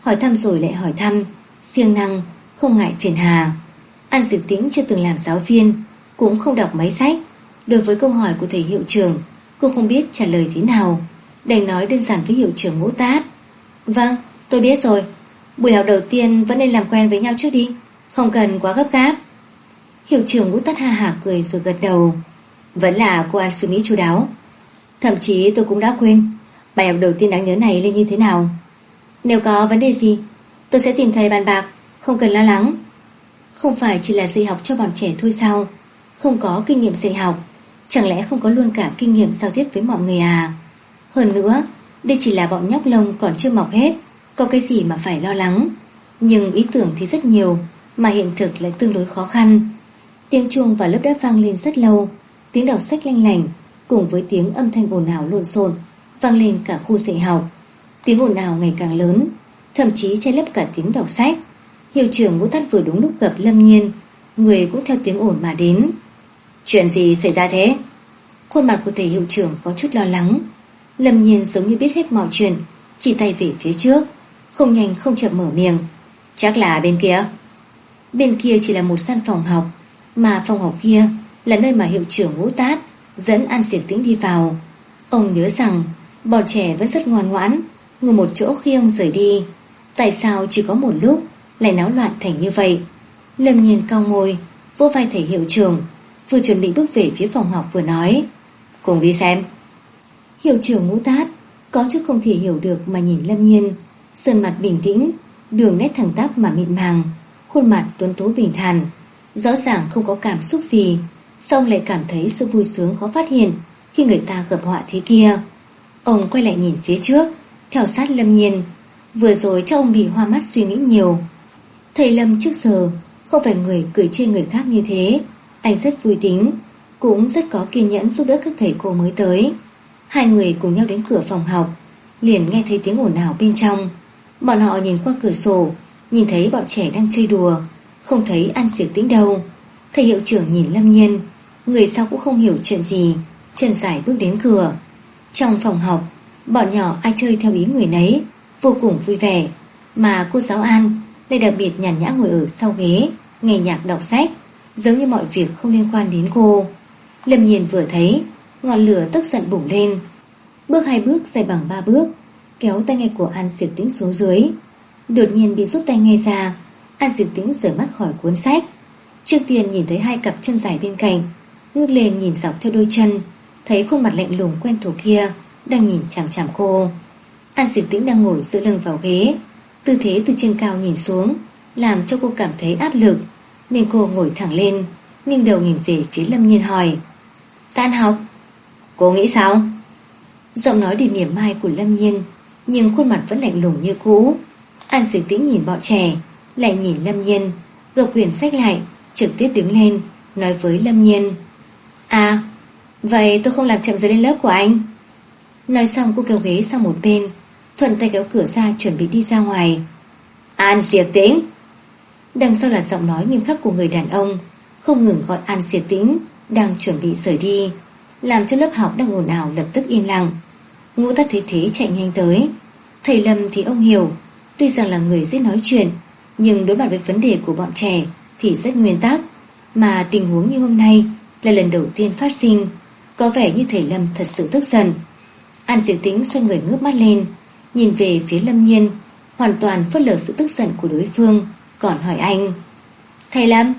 Hỏi thăm rồi lại hỏi thăm, siêng năng, Không ngại phiền hà. An Diệp Tĩnh chưa từng làm giáo viên, Cũng không đọc mấy sách. Đối với câu hỏi của thầy hiệu trưởng, Cô không biết trả lời thế nào. Đành nói đơn giản với hiệu trưởng ngũ tát. Vâng tôi biết rồi. Buổi học đầu tiên vẫn nên làm quen với nhau trước đi. Không cần quá gấp gáp. Hiệu trưởng út tắt ha hả cười rồi gật đầu. Vẫn là cô An suy nghĩ chú đáo. Thậm chí tôi cũng đã quên, Bài học đầu tiên đáng nhớ này lên như thế nào. Nếu có vấn đề gì, Tôi sẽ tìm thầy bàn bạc, Không cần lo lắng. Không phải chỉ là dạy học cho bọn trẻ thôi sao? Không có kinh nghiệm dạy học, Chẳng lẽ không có luôn cả kinh nghiệm giao tiếp với mọi người à? Hơn nữa, Đây chỉ là bọn nhóc lông còn chưa mọc hết. Có cái gì mà phải lo lắng? Nhưng ý tưởng thì rất nhiều, Mà hiện thực lại tương đối khó khăn. Tiếng chuông vào lớp đã vang lên rất lâu. Tiếng đọc sách lanh lành Cùng với tiếng âm thanh ồn ào lộn xộn, Vang lên cả khu dạy học. Tiếng ồn ào ngày càng lớn, Thậm chí che lấp cả tiếng đọc sách. Hiệu trưởng ngũ tắt vừa đúng lúc gặp Lâm Nhiên, Người cũng theo tiếng ồn mà đến. Chuyện gì xảy ra thế? Khuôn mặt của thầy hiệu trưởng có chút lo lắng. Lâm nhiên giống như biết hết mọi chuyện, Chỉ tay về phía trước. Không nhanh, không chậm mở miệng. Chắc là bên kia. Bên kia chỉ là một sân phòng học, Mà phòng học kia là nơi mà hiệu trưởng ngũ tát Dẫn An Diệp Tĩnh đi vào. Ông nhớ rằng, Bọn trẻ vẫn rất ngoan ngoãn, Ngồi một chỗ khi ông rời đi. Tại sao chỉ có một lúc Lại náo loạn thành như vậy? Lâm nhiên cao môi Vô vai thầy hiệu trưởng, Vừa chuẩn bị bước về phía phòng học vừa nói, Cùng đi xem. Hiệu trưởng ngũ tát Có chút không thể hiểu được mà nhìn Lâm Nhiên. Sơn mặt bình tĩnh, Đường nét thẳng tắp mà mịn màng, Khuôn mặt tuấn tú bình thản, Rõ ràng không có cảm xúc gì Xong lại cảm thấy sự vui sướng khó phát hiện Khi người ta gặp họa thế kia. Ông quay lại nhìn phía trước, Theo sát Lâm Nhiên, Vừa rồi cho ông bị hoa mắt suy nghĩ nhiều. Thầy Lâm trước giờ Không phải người cười chê người khác như thế, anh rất vui tính, Cũng rất có kiên nhẫn giúp đỡ các thầy cô mới tới. Hai người cùng nhau đến cửa phòng học, Liền nghe thấy tiếng ồn ào bên trong. Bọn họ nhìn qua cửa sổ, Nhìn thấy bọn trẻ đang chơi đùa, Không thấy An Diệp Tĩnh đâu. Thầy hiệu trưởng nhìn Lâm Nhiên, Người sau cũng không hiểu chuyện gì trần giải bước đến cửa. Trong phòng học, Bọn nhỏ ai chơi theo ý người nấy, Vô cùng vui vẻ. Mà cô giáo An lại đặc biệt nhàn nhã ngồi ở sau ghế, Nghe nhạc đọc sách, Giống như mọi việc không liên quan đến cô. Lâm nhiên vừa thấy, Ngọn lửa tức giận bùng lên. Bước hai bước, dài bằng ba bước Kéo tay nghe của An Diệp Tĩnh xuống dưới. Đột nhiên bị rút tay nghe ra, An Diệp Tĩnh rời mắt khỏi cuốn sách. Trước tiên nhìn thấy hai cặp chân dài bên cạnh, Ngước lên nhìn dọc theo đôi chân, Thấy khuôn mặt lạnh lùng quen thuộc kia Đang nhìn chằm chằm cô. An Diệp Tĩnh đang ngồi giữa lưng vào ghế, Tư thế từ trên cao nhìn xuống, Làm cho cô cảm thấy áp lực, nên cô ngồi thẳng lên, Nghiêng đầu nhìn về phía Lâm Nhiên hỏi Tan học, Cô nghĩ sao? Giọng nói để mỉa mai của Lâm Nhiên nhưng khuôn mặt vẫn lạnh lùng như cũ. An sử Tĩnh nhìn bọn trẻ, Lại nhìn Lâm Nhiên. Gập quyển sách lại, Trực tiếp đứng lên, Nói với Lâm Nhiên. À Vậy tôi không làm chậm giờ lên lớp của anh. Nói xong, cô kéo ghế sang một bên, Thuận tay kéo cửa ra chuẩn bị đi ra ngoài. An siệt Tĩnh! Đằng sau là giọng nói nghiêm khắc của người đàn ông. Không ngừng gọi An siệt Tĩnh, Đang chuẩn bị rời đi. Làm cho lớp học đang ồn ào lập tức im lặng. Ngũ tắc thế thế chạy nhanh tới. Thầy Lâm thì ông hiểu, Tuy rằng là người dễ nói chuyện, Nhưng đối mặt với vấn đề của bọn trẻ Thì rất nguyên tắc, Mà tình huống như hôm nay Là lần đầu tiên phát sinh. Có vẻ như thầy Lâm thật sự tức giận. An Diệp tính xoay người ngước mắt lên, Nhìn về phía Lâm Nhiên, Hoàn toàn phớt lờ sự tức giận của đối phương, còn hỏi anh, Thầy Lâm,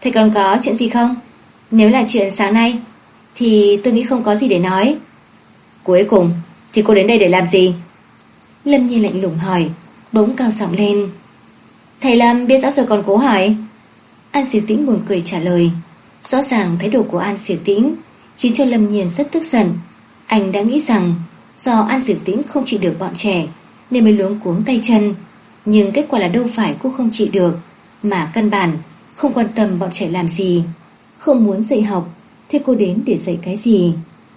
Thầy còn có chuyện gì không? Nếu là chuyện sáng nay Thì tôi nghĩ không có gì để nói. Cuối cùng thì cô đến đây để làm gì? Lâm Nhi lạnh lùng hỏi, Bỗng cao giọng lên. Thầy Lâm, biết rõ rồi còn cố hỏi. An Sĩ Tĩnh buồn cười trả lời. Rõ ràng thái độ của An Sĩ Tĩnh Khiến cho Lâm Nhiên rất tức giận. Anh đã nghĩ rằng Do An Sĩ Tĩnh không chịu được bọn trẻ Nên mới luống cuống tay chân. Nhưng kết quả là đâu phải cô không chịu được, Mà căn bản Không quan tâm bọn trẻ làm gì. Không muốn dạy học, Thế cô đến để dạy cái gì?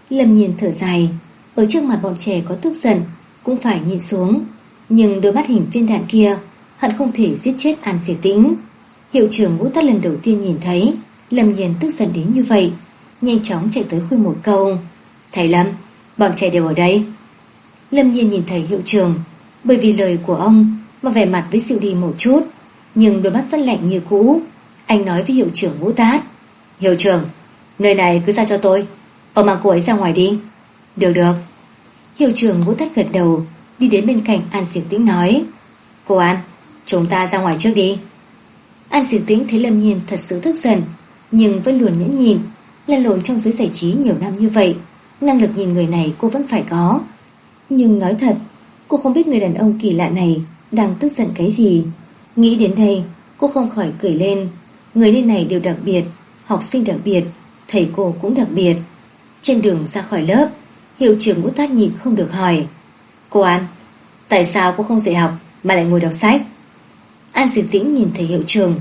Lâm nhiên thở dài. Ở trước mặt bọn trẻ có tức giận cũng phải nhịn xuống. Nhưng đôi mắt hình viên đạn kia hận không thể giết chết An Diệp Tĩnh. Hiệu trưởng ngũ tát lần đầu tiên nhìn thấy Lâm Nhiên tức giận đến như vậy Nhanh chóng chạy tới khuyên một câu Thầy Lâm, bọn trẻ đều ở đây Lâm Nhiên nhìn thấy hiệu trưởng Bởi vì lời của ông Mà vẻ mặt với sự đi một chút Nhưng đôi mắt vẫn lạnh như cũ Anh nói với hiệu trưởng ngũ tát Hiệu trưởng, nơi này cứ ra cho tôi Ông mang cô ấy ra ngoài đi được được. Hiệu trưởng ngũ tất gật đầu Đi đến bên cạnh An Diệp Tĩnh nói Cô An, chúng ta ra ngoài trước đi. An Diệp Tĩnh thấy Lâm Nhiên thật sự tức giận Nhưng vẫn luôn nhẫn nhìn Lăn lộn trong giới giải trí nhiều năm như vậy Năng lực nhìn người này cô vẫn phải có. Nhưng nói thật Cô không biết người đàn ông kỳ lạ này Đang tức giận cái gì. Nghĩ đến đây cô không khỏi cười lên. Người nơi này đều đặc biệt Học sinh đặc biệt Thầy cô cũng đặc biệt. Trên đường ra khỏi lớp Hiệu trưởng út Tát nhịn không được hỏi. Cô An Tại sao cô không dạy học Mà lại ngồi đọc sách? An Diệp Tĩnh nhìn thầy hiệu trưởng,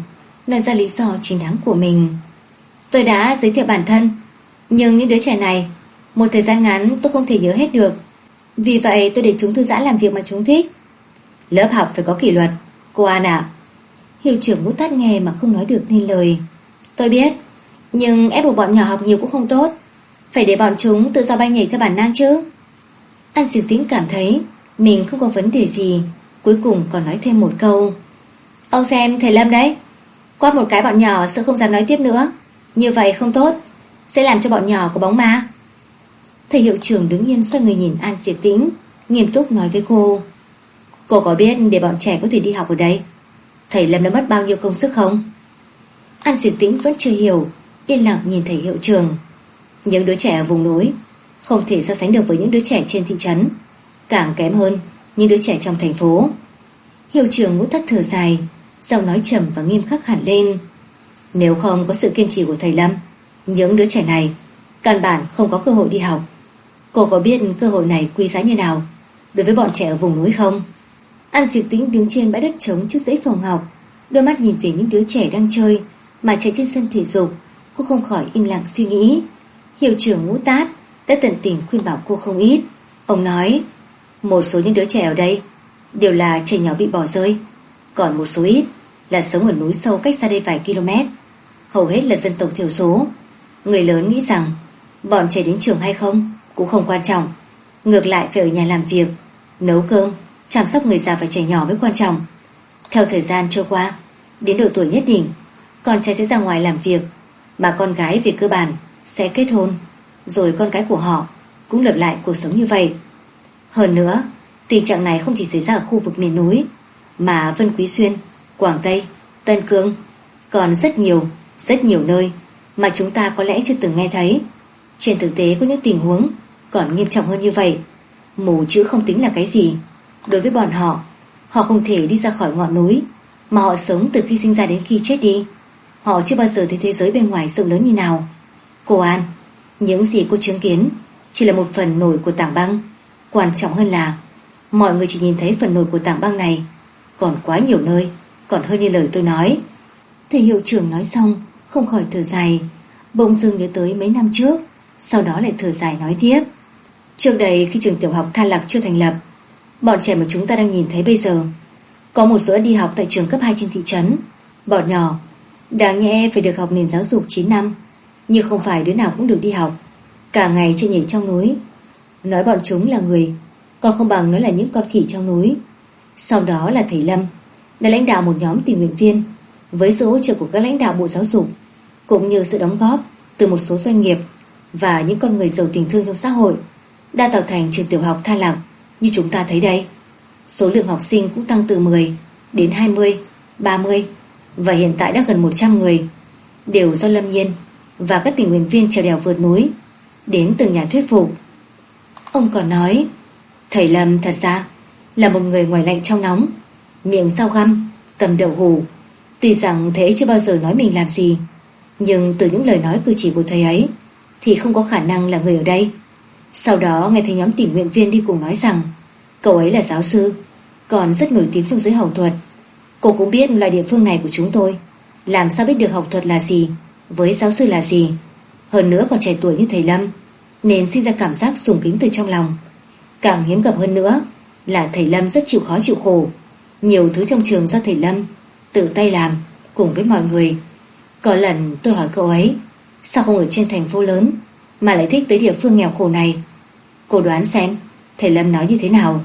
Nói ra lý do chính đáng của mình. Tôi đã giới thiệu bản thân Nhưng những đứa trẻ này Một thời gian ngắn tôi không thể nhớ hết được. Vì vậy tôi để chúng thư giãn làm việc mà chúng thích. Lớp học phải có kỷ luật Cô An à Hiệu trưởng út tát nghe mà không nói được nên lời. Tôi biết Nhưng ép buộc bọn nhỏ học nhiều cũng không tốt. Phải để bọn chúng tự do bay nhảy theo bản năng chứ? An Diệp Tĩnh cảm thấy Mình không có vấn đề gì, Cuối cùng còn nói thêm một câu. Ông xem thầy Lâm đấy, Qua một cái bọn nhỏ sẽ không dám nói tiếp nữa. Như vậy không tốt, Sẽ làm cho bọn nhỏ có bóng ma Thầy hiệu trưởng đứng yên xoay người nhìn An Diệp Tĩnh, Nghiêm túc nói với cô. Cô có biết để bọn trẻ có thể đi học ở đây Thầy Lâm đã mất bao nhiêu công sức không? An Diệp Tĩnh vẫn chưa hiểu, Yên lặng nhìn thầy hiệu trưởng. Những đứa trẻ ở vùng núi Không thể so sánh được với những đứa trẻ trên thị trấn. Càng kém hơn, Những đứa trẻ trong thành phố. Hiệu trưởng ngũ thất thở dài, Giọng nói trầm và nghiêm khắc hẳn lên. Nếu không có sự kiên trì của thầy Lâm, Những đứa trẻ này Căn bản không có cơ hội đi học. Cô có biết cơ hội này quý giá như nào Đối với bọn trẻ ở vùng núi không? An diệt tĩnh đứng trên bãi đất trống trước dãy phòng học, Đôi mắt nhìn về những đứa trẻ đang chơi Mà chạy trên sân thể dục. Cô không khỏi im lặng suy nghĩ. Hiệu trưởng ngũ tát Đã tận tình khuyên bảo cô không ít. Ông nói Một số những đứa trẻ ở đây Đều là trẻ nhỏ bị bỏ rơi còn một số ít là sống ở núi sâu cách xa đây vài km Hầu hết là dân tộc thiểu số. Người lớn nghĩ rằng Bọn trẻ đến trường hay không Cũng không quan trọng Ngược lại phải ở nhà làm việc Nấu cơm, chăm sóc người già và trẻ nhỏ mới quan trọng. Theo thời gian trôi qua Đến độ tuổi nhất định Con trai sẽ ra ngoài làm việc Mà con gái về cơ bản sẽ kết hôn Rồi con cái của họ Cũng lập lại cuộc sống như vậy Hơn nữa Tình trạng này không chỉ xảy ra ở khu vực miền núi mà Vân Quý Xuyên, Quảng Tây, Tân Cương còn rất nhiều, rất nhiều nơi mà chúng ta có lẽ chưa từng nghe thấy. Trên thực tế có những tình huống còn nghiêm trọng hơn như vậy. Mù chữ không tính là cái gì. Đối với bọn họ, họ không thể đi ra khỏi ngọn núi mà họ sống từ khi sinh ra đến khi chết đi. Họ chưa bao giờ thấy thế giới bên ngoài rộng lớn như nào. Cô An, những gì cô chứng kiến chỉ là một phần nổi của tảng băng. Quan trọng hơn là mọi người chỉ nhìn thấy phần nổi của tảng băng này còn quá nhiều nơi Còn hơn như lời tôi nói. Thầy hiệu trưởng nói xong Không khỏi thở dài Bỗng dưng nhớ tới mấy năm trước Sau đó lại thở dài nói tiếp. Trước đây khi trường tiểu học Tha Lạc chưa thành lập Bọn trẻ mà chúng ta đang nhìn thấy bây giờ Có một số đi học tại trường cấp 2 trên thị trấn. Bọn nhỏ Đáng nhẽ phải được học nền giáo dục 9 năm. Nhưng không phải đứa nào cũng được đi học. Cả ngày chơi nhảy trong núi. Nói bọn chúng là người Còn không bằng nói là những con khỉ trong núi. Sau đó là thầy Lâm Đã lãnh đạo một nhóm tình nguyện viên Với sự hỗ trợ của các lãnh đạo Bộ Giáo dục Cũng như sự đóng góp Từ một số doanh nghiệp Và những con người giàu tình thương trong xã hội Đã tạo thành trường tiểu học Tha Lạc Như chúng ta thấy đây. Số lượng học sinh cũng tăng từ 10 Đến 20, 30 Và hiện tại đã gần 100 người Đều do Lâm Nhiên và các tình nguyện viên trèo đèo vượt núi, Đến từng nhà thuyết phục. Ông còn nói, Thầy Lâm thật ra là một người ngoài lạnh trong nóng, Miệng sao găm, Cầm đầu hù Tuy rằng thế chưa bao giờ nói mình làm gì, Nhưng từ những lời nói cử chỉ của thầy ấy Thì không có khả năng là người ở đây. Sau đó, nghe thấy nhóm tình nguyện viên đi cùng nói rằng, Cậu ấy là giáo sư, Còn rất nổi tiếng trong giới học thuật. Cô cũng biết loại địa phương này của chúng tôi, Làm sao biết được học thuật là gì? Với giáo sư là gì Hơn nữa còn trẻ tuổi như thầy Lâm, Nên sinh ra cảm giác sùng kính từ trong lòng Càng hiếm gặp hơn nữa là thầy Lâm rất chịu khó chịu khổ. Nhiều thứ trong trường do thầy Lâm tự tay làm cùng với mọi người. Có lần tôi hỏi cậu ấy, sao không ở trên thành phố lớn mà lại thích tới địa phương nghèo khổ này. Cô đoán xem thầy Lâm nói như thế nào.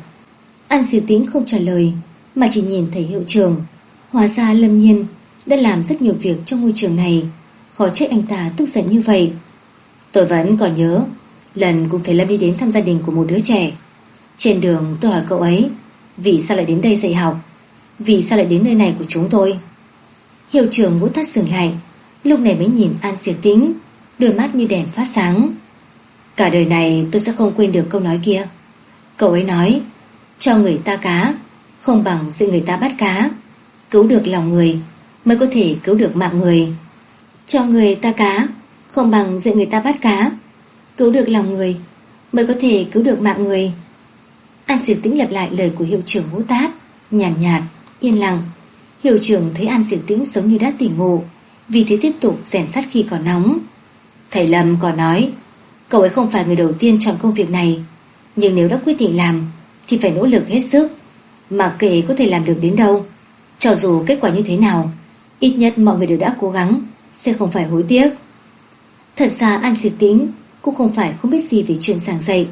An Diệp Tĩnh không trả lời, mà chỉ nhìn thầy hiệu trường. Hóa ra Lâm Nhiên đã làm rất nhiều việc trong ngôi trường này. Khó trách anh ta tức giận như vậy. Tôi vẫn còn nhớ lần cùng thầy Lâm đi đến thăm gia đình của một đứa trẻ. Trên đường tôi hỏi cậu ấy vì sao lại đến đây dạy học, vì sao lại đến nơi này của chúng tôi. Hiệu trưởng ngũ thắt dừng lại, lúc này mới nhìn An Diệp Tĩnh, đôi mắt như đèn phát sáng. Cả đời này tôi sẽ không quên được câu nói kia. Cậu ấy nói, cho người ta cá, không bằng dạy người ta bắt cá. Cứu được lòng người, mới có thể cứu được mạng người. Cho người ta cá, không bằng dạy người ta bắt cá. Cứu được lòng người, mới có thể cứu được mạng người. An Diệp Tĩnh lặp lại lời của hiệu trưởng ngũ tát, nhàn nhạt, nhạt, yên lặng. Hiệu trưởng thấy An Diệp Tĩnh giống như đã tỉnh ngộ, vì thế tiếp tục rèn sắt khi còn nóng. Thầy Lâm còn nói, cậu ấy không phải người đầu tiên chọn công việc này, nhưng nếu đã quyết định làm, thì phải nỗ lực hết sức, mà kể có thể làm được đến đâu. Cho dù kết quả như thế nào, ít nhất mọi người đều đã cố gắng, sẽ không phải hối tiếc. Thật ra An Diệp Tĩnh cũng không phải không biết gì về chuyện giảng dạy,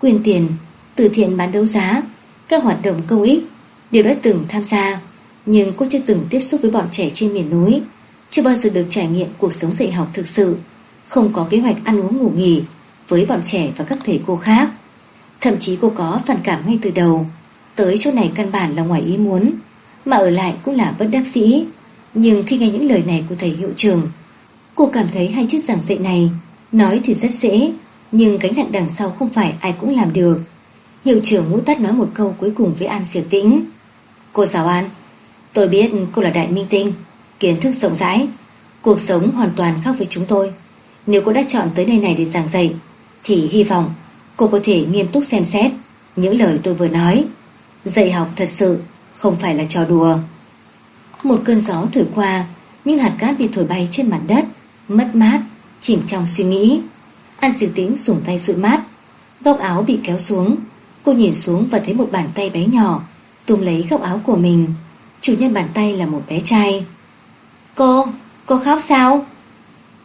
quyền tiền, từ thiện bán đấu giá, các hoạt động công ích đều đã từng tham gia, nhưng cô chưa từng tiếp xúc với bọn trẻ trên miền núi, chưa bao giờ được trải nghiệm cuộc sống dạy học thực sự, không có kế hoạch ăn uống ngủ nghỉ với bọn trẻ và các thầy cô khác. Thậm chí cô có phản cảm ngay từ đầu, tới chỗ này căn bản là ngoài ý muốn, mà ở lại cũng là bất đắc dĩ. Nhưng khi nghe những lời này của thầy hiệu trường, cô cảm thấy hai chiếc giảng dạy này nói thì rất dễ, nhưng cánh nặng đằng sau không phải ai cũng làm được. Hiệu trưởng ngũ tắt nói một câu cuối cùng với An Diệp Tĩnh. Cô giáo An, tôi biết cô là đại minh tinh, kiến thức rộng rãi, cuộc sống hoàn toàn khác với chúng tôi. Nếu cô đã chọn tới nơi này để giảng dạy, thì hy vọng cô có thể nghiêm túc xem xét những lời tôi vừa nói. Dạy học thật sự không phải là trò đùa. Một cơn gió thổi qua, những hạt cát bị thổi bay trên mặt đất, mất mát, chìm trong suy nghĩ. An Diệp Tĩnh dùng tay dụi mát, góc áo bị kéo xuống, Cô nhìn xuống và thấy một bàn tay bé nhỏ Túm lấy góc áo của mình Chủ nhân bàn tay là một bé trai Cô, cô khóc sao?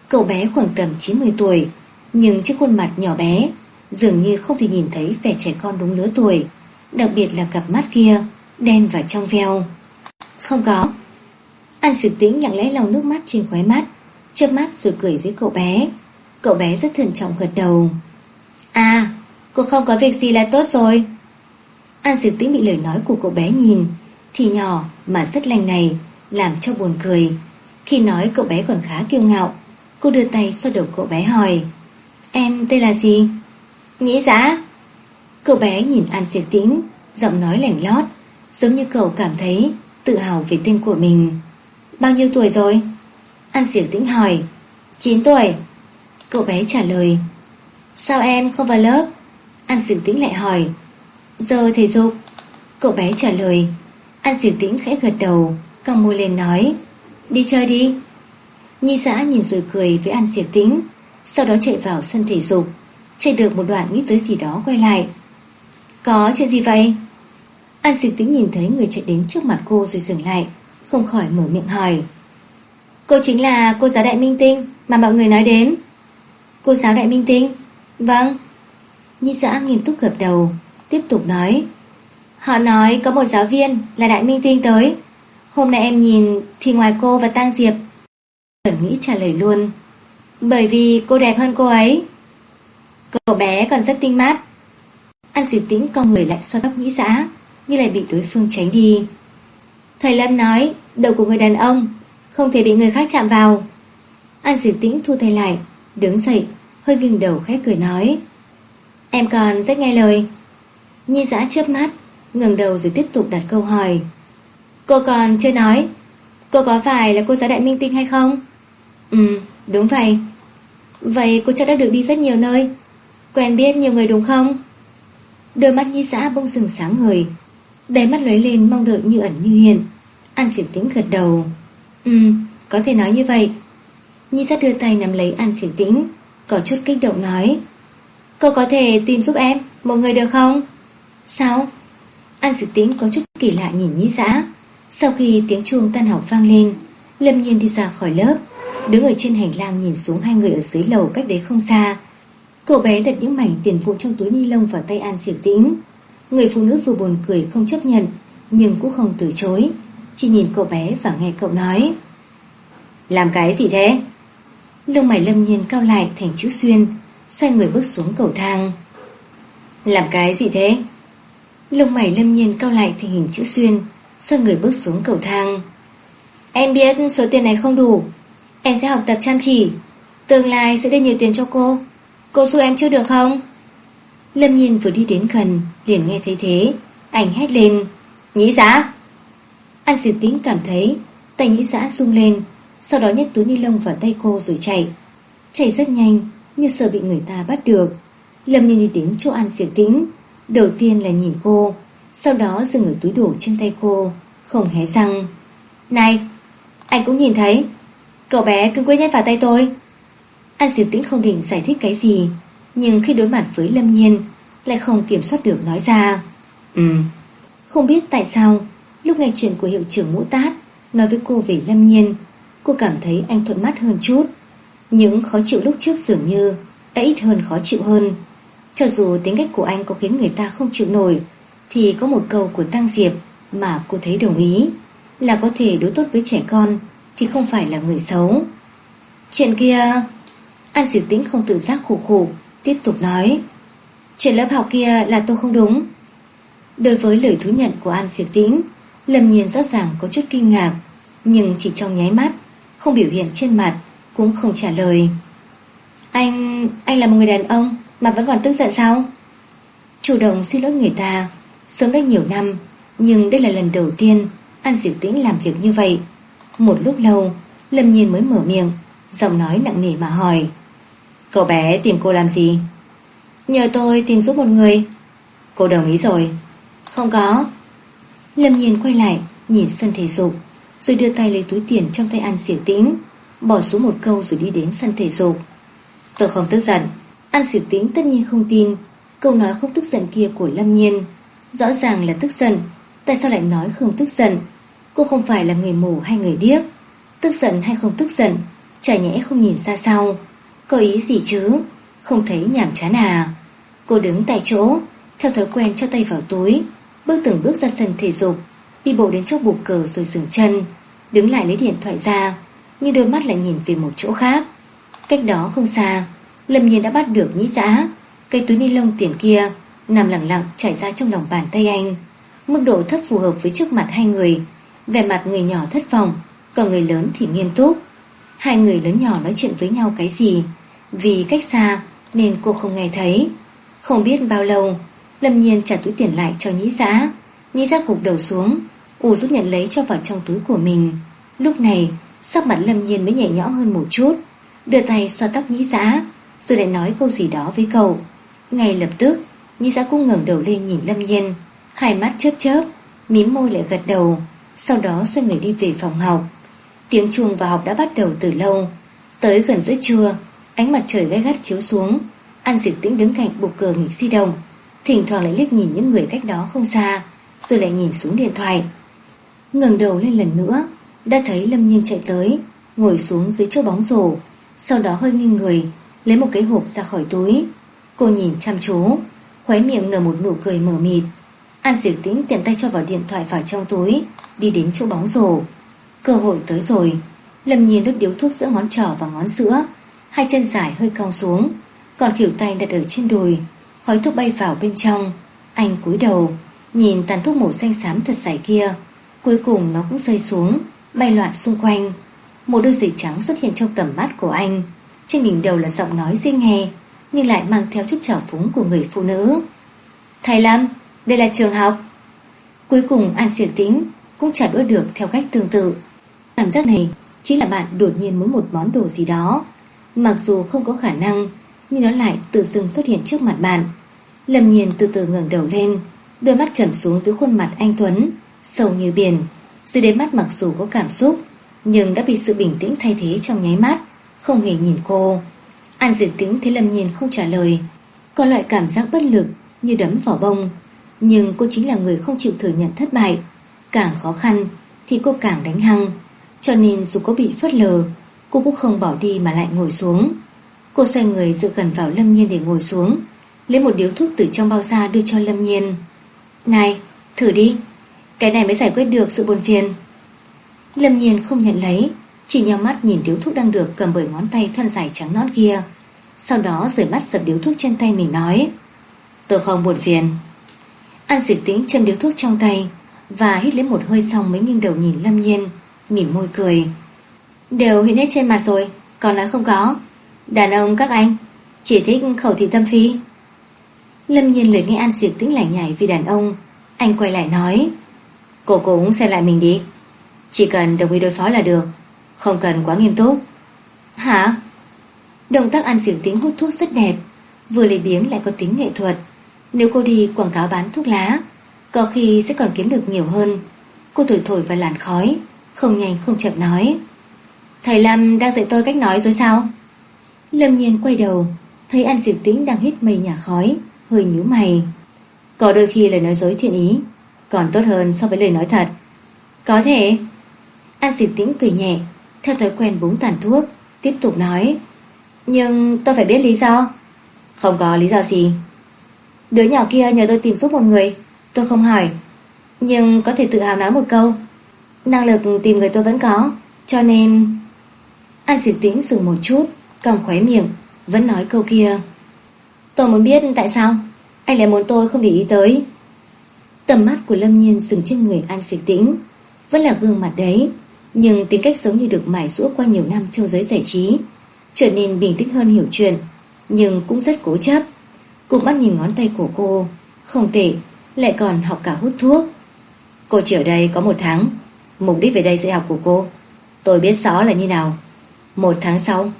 Cậu bé khoảng tầm 90 tuổi Nhưng chiếc khuôn mặt nhỏ bé Dường như không thể nhìn thấy vẻ trẻ con đúng lứa tuổi Đặc biệt là cặp mắt kia Đen và trong veo Không có An sự tĩnh lặng lẽ lòng nước mắt trên khóe mắt, Chớp mắt rồi cười với cậu bé. Cậu bé rất thận trọng gật đầu. À Cô không có việc gì là tốt rồi. An Diệp Tĩnh bị lời nói của cậu bé nhìn, Thì nhỏ mà rất lành này, Làm cho buồn cười. Khi nói cậu bé còn khá kiêu ngạo, Cô đưa tay xoa đầu cậu bé hỏi, Em tên là gì? Nhĩ giã Cậu bé nhìn An Diệp Tĩnh Giọng nói lành lót, Giống như cậu cảm thấy tự hào về tên của mình. Bao nhiêu tuổi rồi? An Diệp Tĩnh hỏi. 9 tuổi. Cậu bé trả lời. Sao em không vào lớp? An Diệp Tĩnh lại hỏi. Giờ thể dục. Cậu bé trả lời. An Diệp Tĩnh khẽ gật đầu Còng môi lên nói. Đi chơi đi. Nhi giã nhìn rồi cười với An Diệp Tĩnh, Sau đó chạy vào sân thể dục, Chạy được một đoạn nghĩ tới gì đó quay lại. Có chuyện gì vậy? An Diệp Tĩnh nhìn thấy người chạy đến trước mặt cô rồi dừng lại. Không khỏi mở miệng hỏi. Cô chính là cô giáo đại minh tinh Mà mọi người nói đến. Cô giáo đại minh tinh? Vâng. Nhi dạ dã nghiêm túc gật đầu, Tiếp tục nói. Họ nói có một giáo viên là Đại Minh Tinh tới. Hôm nay em nhìn Thì ngoài cô và tăng Diệp. Cẩn nghĩ trả lời luôn. Bởi vì cô đẹp hơn cô ấy. Cậu bé còn rất tinh mát. An diệp tĩnh con người lại xoa tóc nghĩ dã dạ, Như lại bị đối phương tránh đi. Thầy Lâm nói, Đầu của người đàn ông Không thể bị người khác chạm vào. An diệp tĩnh thu tay lại, Đứng dậy, hơi nghiêng đầu khẽ cười nói, Em còn rất nghe lời. Nhi giã chớp mắt, ngẩng đầu rồi tiếp tục đặt câu hỏi, Cô còn chưa nói, Cô có phải là cô giáo đại minh tinh hay không? Ừ đúng vậy. Vậy cô chắc đã được đi rất nhiều nơi, Quen biết nhiều người đúng không? Đôi mắt Nhi giã bông sừng sáng người Đầy mắt lóe lên mong đợi như ẩn như hiện. An xỉn tĩnh gật đầu. Ừ có thể nói như vậy. Nhi giã đưa tay nắm lấy An xỉn tĩnh, Có chút kích động nói. Cô có thể tìm giúp em, Một người được không? Sao? An Dực Tĩnh có chút kỳ lạ nhìn nhĩ dã Sau khi tiếng chuông tan học vang lên, Lâm nhiên đi ra khỏi lớp, Đứng ở trên hành lang nhìn xuống hai người ở dưới lầu cách đấy không xa. Cậu bé đặt những mảnh tiền vụn trong túi ni lông vào tay An Diệp Tĩnh. Người phụ nữ vừa buồn cười không chấp nhận, Nhưng cũng không từ chối. Chỉ nhìn cậu bé và nghe cậu nói. Làm cái gì thế? Lông mày lâm nhiên cao lại thành chữ xuyên, Xoay người bước xuống cầu thang. Làm cái gì thế? Lông mày lâm nhiên cao lại thành hình chữ xuyên, Xoay người bước xuống cầu thang. Em biết số tiền này không đủ. Em sẽ học tập chăm chỉ. Tương lai sẽ đưa nhiều tiền cho cô. Cô giúp em chưa được không? Lâm nhiên vừa đi đến gần, Liền nghe thấy thế. Anh hét lên, Nhĩ giã! An diệt tính cảm thấy, Tay nhĩ giã rung lên, Sau đó nhét túi ni lông vào tay cô rồi chạy. Chạy rất nhanh, Như sợ bị người ta bắt được. Lâm nhiên đi đến chỗ An diệt tính Đầu tiên là nhìn cô, Sau đó dừng ở túi đổ trên tay cô, Không hé răng. Này, anh cũng nhìn thấy. Cậu bé cứ quên nhét vào tay tôi. An diệt Tĩnh không định giải thích cái gì nhưng khi đối mặt với Lâm Nhiên Lại không kiểm soát được nói ra. Ừ. Không biết tại sao Lúc nghe chuyện của hiệu trưởng Mũ Tát Nói với cô về Lâm Nhiên Cô cảm thấy anh thuận mắt hơn chút. Những khó chịu lúc trước dường như Đã ít hơn khó chịu hơn. Cho dù tính cách của anh có khiến người ta không chịu nổi Thì có một câu của Tăng Diệp Mà cô thấy đồng ý Là có thể đối tốt với trẻ con Thì không phải là người xấu. Chuyện kia An diệt tĩnh không tự giác khổ khổ Tiếp tục nói Chuyện lớp học kia là tôi không đúng. Đối với lời thú nhận của An Siệt tĩnh, Lâm nhiên rõ ràng có chút kinh ngạc, Nhưng chỉ trong nháy mắt, Không biểu hiện trên mặt, Cũng không trả lời. Anh... anh là một người đàn ông Mà vẫn còn tức giận sao? Chủ động xin lỗi người ta, Sớm đã nhiều năm, Nhưng đây là lần đầu tiên An Diệu tĩnh làm việc như vậy. Một lúc lâu, Lâm nhiên mới mở miệng, Giọng nói nặng nề mà hỏi Cậu bé tìm cô làm gì? Nhờ tôi tìm giúp một người. Cô đồng ý rồi. Không có. Lâm nhiên quay lại, nhìn sân thể dục, Rồi đưa tay lấy túi tiền trong tay An Diệu Tĩnh, Bỏ xuống một câu rồi đi đến sân thể dục. Tôi không tức giận. An Diệu Tĩnh tất nhiên không tin. Câu nói không tức giận kia của Lâm nhiên Rõ ràng là tức giận. Tại sao lại nói không tức giận? Cô không phải là người mù hay người điếc. Tức giận hay không tức giận, Chả nhẽ không nhìn ra sao? Có ý gì chứ? Không thấy nhảm chán à? Cô đứng tại chỗ, Theo thói quen cho tay vào túi, Bước từng bước ra sân thể dục, Đi bộ đến chỗ bục cờ rồi dừng chân, Đứng lại lấy điện thoại ra, Nhưng đôi mắt lại nhìn về một chỗ khác. Cách đó không xa, Lâm nhiên đã bắt được nhĩ giã Cây túi ni lông tiền kia Nằm lặng lặng trải ra trong lòng bàn tay anh. Mức độ thấp phù hợp với trước mặt hai người, Vẻ mặt người nhỏ thất vọng, Còn người lớn thì nghiêm túc. Hai người lớn nhỏ nói chuyện với nhau cái gì? Vì cách xa nên cô không nghe thấy. Không biết bao lâu, Lâm nhiên trả túi tiền lại cho nhĩ giã Nhĩ giã gục đầu xuống U giúp nhận lấy cho vào trong túi của mình. Lúc này, Sắc mặt lâm nhiên mới nhẹ nhõm hơn một chút. Đưa tay xoa tóc nhĩ giã Rồi lại nói câu gì đó với cậu. Ngay lập tức, Nhĩ giã cũng ngẩng đầu lên nhìn lâm nhiên, Hai mắt chớp chớp, Mím môi lại gật đầu, Sau đó xoay người đi về phòng học. Tiếng chuông vào học đã bắt đầu từ lâu, Tới gần giữa trưa Ánh mặt trời gai gắt chiếu xuống. An diệt tĩnh đứng cạnh bục cờ nghịch di động Thỉnh thoảng lại liếc nhìn những người cách đó không xa, Rồi lại nhìn xuống điện thoại. Ngẩng đầu lên lần nữa, Đã thấy Lâm Nhiên chạy tới, Ngồi xuống dưới chỗ bóng rổ. Sau đó hơi nghiêng người, Lấy một cái hộp ra khỏi túi. Cô nhìn chăm chú, Khóe miệng nở một nụ cười mờ mịt. An diệt tĩnh tiện tay cho vào điện thoại vào trong túi, Đi đến chỗ bóng rổ. Cơ hội tới rồi. Lâm Nhiên đốt điếu thuốc giữa ngón trỏ và ngón giữa. Hai chân dài hơi cong xuống, Còn khỉu tay đặt ở trên đùi, Khói thuốc bay vào bên trong. Anh cúi đầu, Nhìn tàn thuốc màu xanh xám thật dài kia. Cuối cùng nó cũng rơi xuống, Bay loạn xung quanh. Một đôi giày trắng xuất hiện trong tầm mắt của anh. Trên đỉnh đầu là giọng nói dễ nghe Nhưng lại mang theo chút trào phúng của người phụ nữ. Thầy Lâm, Đây là trường học. Cuối cùng An Siệt Tính Cũng trả đũa được theo cách tương tự. Cảm giác này chính là bạn đột nhiên muốn một món đồ gì đó. Mặc dù không có khả năng, Nhưng nó lại tự dưng xuất hiện trước mặt bạn. Lâm nhiên từ từ ngẩng đầu lên, Đôi mắt trầm xuống dưới khuôn mặt anh Tuấn, Sâu như biển. Dưới đáy mắt mặc dù có cảm xúc, Nhưng đã bị sự bình tĩnh thay thế trong nháy mắt, Không hề nhìn cô. An diệt tính thấy Lâm nhiên không trả lời, Có loại cảm giác bất lực như đấm vào bông. Nhưng cô chính là người không chịu thừa nhận thất bại. Càng khó khăn Thì cô càng đánh hăng, Cho nên dù có bị phớt lờ Cô cũng không bỏ đi mà lại ngồi xuống. Cô xoay người dựa gần vào Lâm Nhiên để ngồi xuống, Lấy một điếu thuốc từ trong bao da đưa cho Lâm Nhiên. Này, thử đi, Cái này mới giải quyết được sự buồn phiền. Lâm Nhiên không nhận lấy, Chỉ nhau mắt nhìn điếu thuốc đang được cầm bởi ngón tay thon dài trắng nõn kia, Sau đó rời mắt dập điếu thuốc trên tay mình nói, Tôi không buồn phiền. An dịch tĩnh châm điếu thuốc trong tay Và hít lấy một hơi xong mới nghiêng đầu nhìn Lâm Nhiên, Mỉm môi cười. Đều hiện hết trên mặt rồi, Còn nói không có. Đàn ông các anh, Chỉ thích khẩu thị tâm phi. Lâm Nhiên lời nghe An dịch tính lải nhảy vì đàn ông. Anh quay lại nói, Cô cũng xem lại mình đi. Chỉ cần đồng ý đối phó là được, Không cần quá nghiêm túc. Hả? Động tác An dịch tính hút thuốc rất đẹp, Vừa lấy biếng lại có tính nghệ thuật. Nếu cô đi quảng cáo bán thuốc lá, Có khi sẽ còn kiếm được nhiều hơn. Cô thổi thổi và làn khói, Không nhanh không chậm nói. Thầy Lâm đang dạy tôi cách nói rồi sao? Lâm nhiên quay đầu Thấy An Diệp Tĩnh đang hít mây nhà khói Hơi nhíu mày. Có đôi khi lời nói dối thiện ý Còn tốt hơn so với lời nói thật. Có thể. An Diệp Tĩnh cười nhẹ Theo thói quen búng tàn thuốc Tiếp tục nói. Nhưng tôi phải biết lý do. Không có lý do gì. Đứa nhỏ kia nhờ tôi tìm giúp một người Tôi không hỏi. Nhưng có thể tự hào nói một câu. Năng lực tìm người tôi vẫn có Cho nên An diệt tĩnh dừng một chút, Còng khóe miệng, Vẫn nói câu kia. Tôi muốn biết tại sao? Anh lại muốn tôi không để ý tới. Tầm mắt của Lâm Nhiên dừng trên người An diệt tĩnh, Vẫn là gương mặt đấy, Nhưng tính cách giống như được mải rũa qua nhiều năm trong giới giải trí, Trở nên bình tĩnh hơn hiểu chuyện, Nhưng cũng rất cố chấp. Cụp mắt nhìn ngón tay của cô, Không tệ, Lại còn học cả hút thuốc. Cô chỉ ở đây có một tháng, Mục đích về đây dạy học của cô. Tôi biết rõ là như nào. Một tháng sau,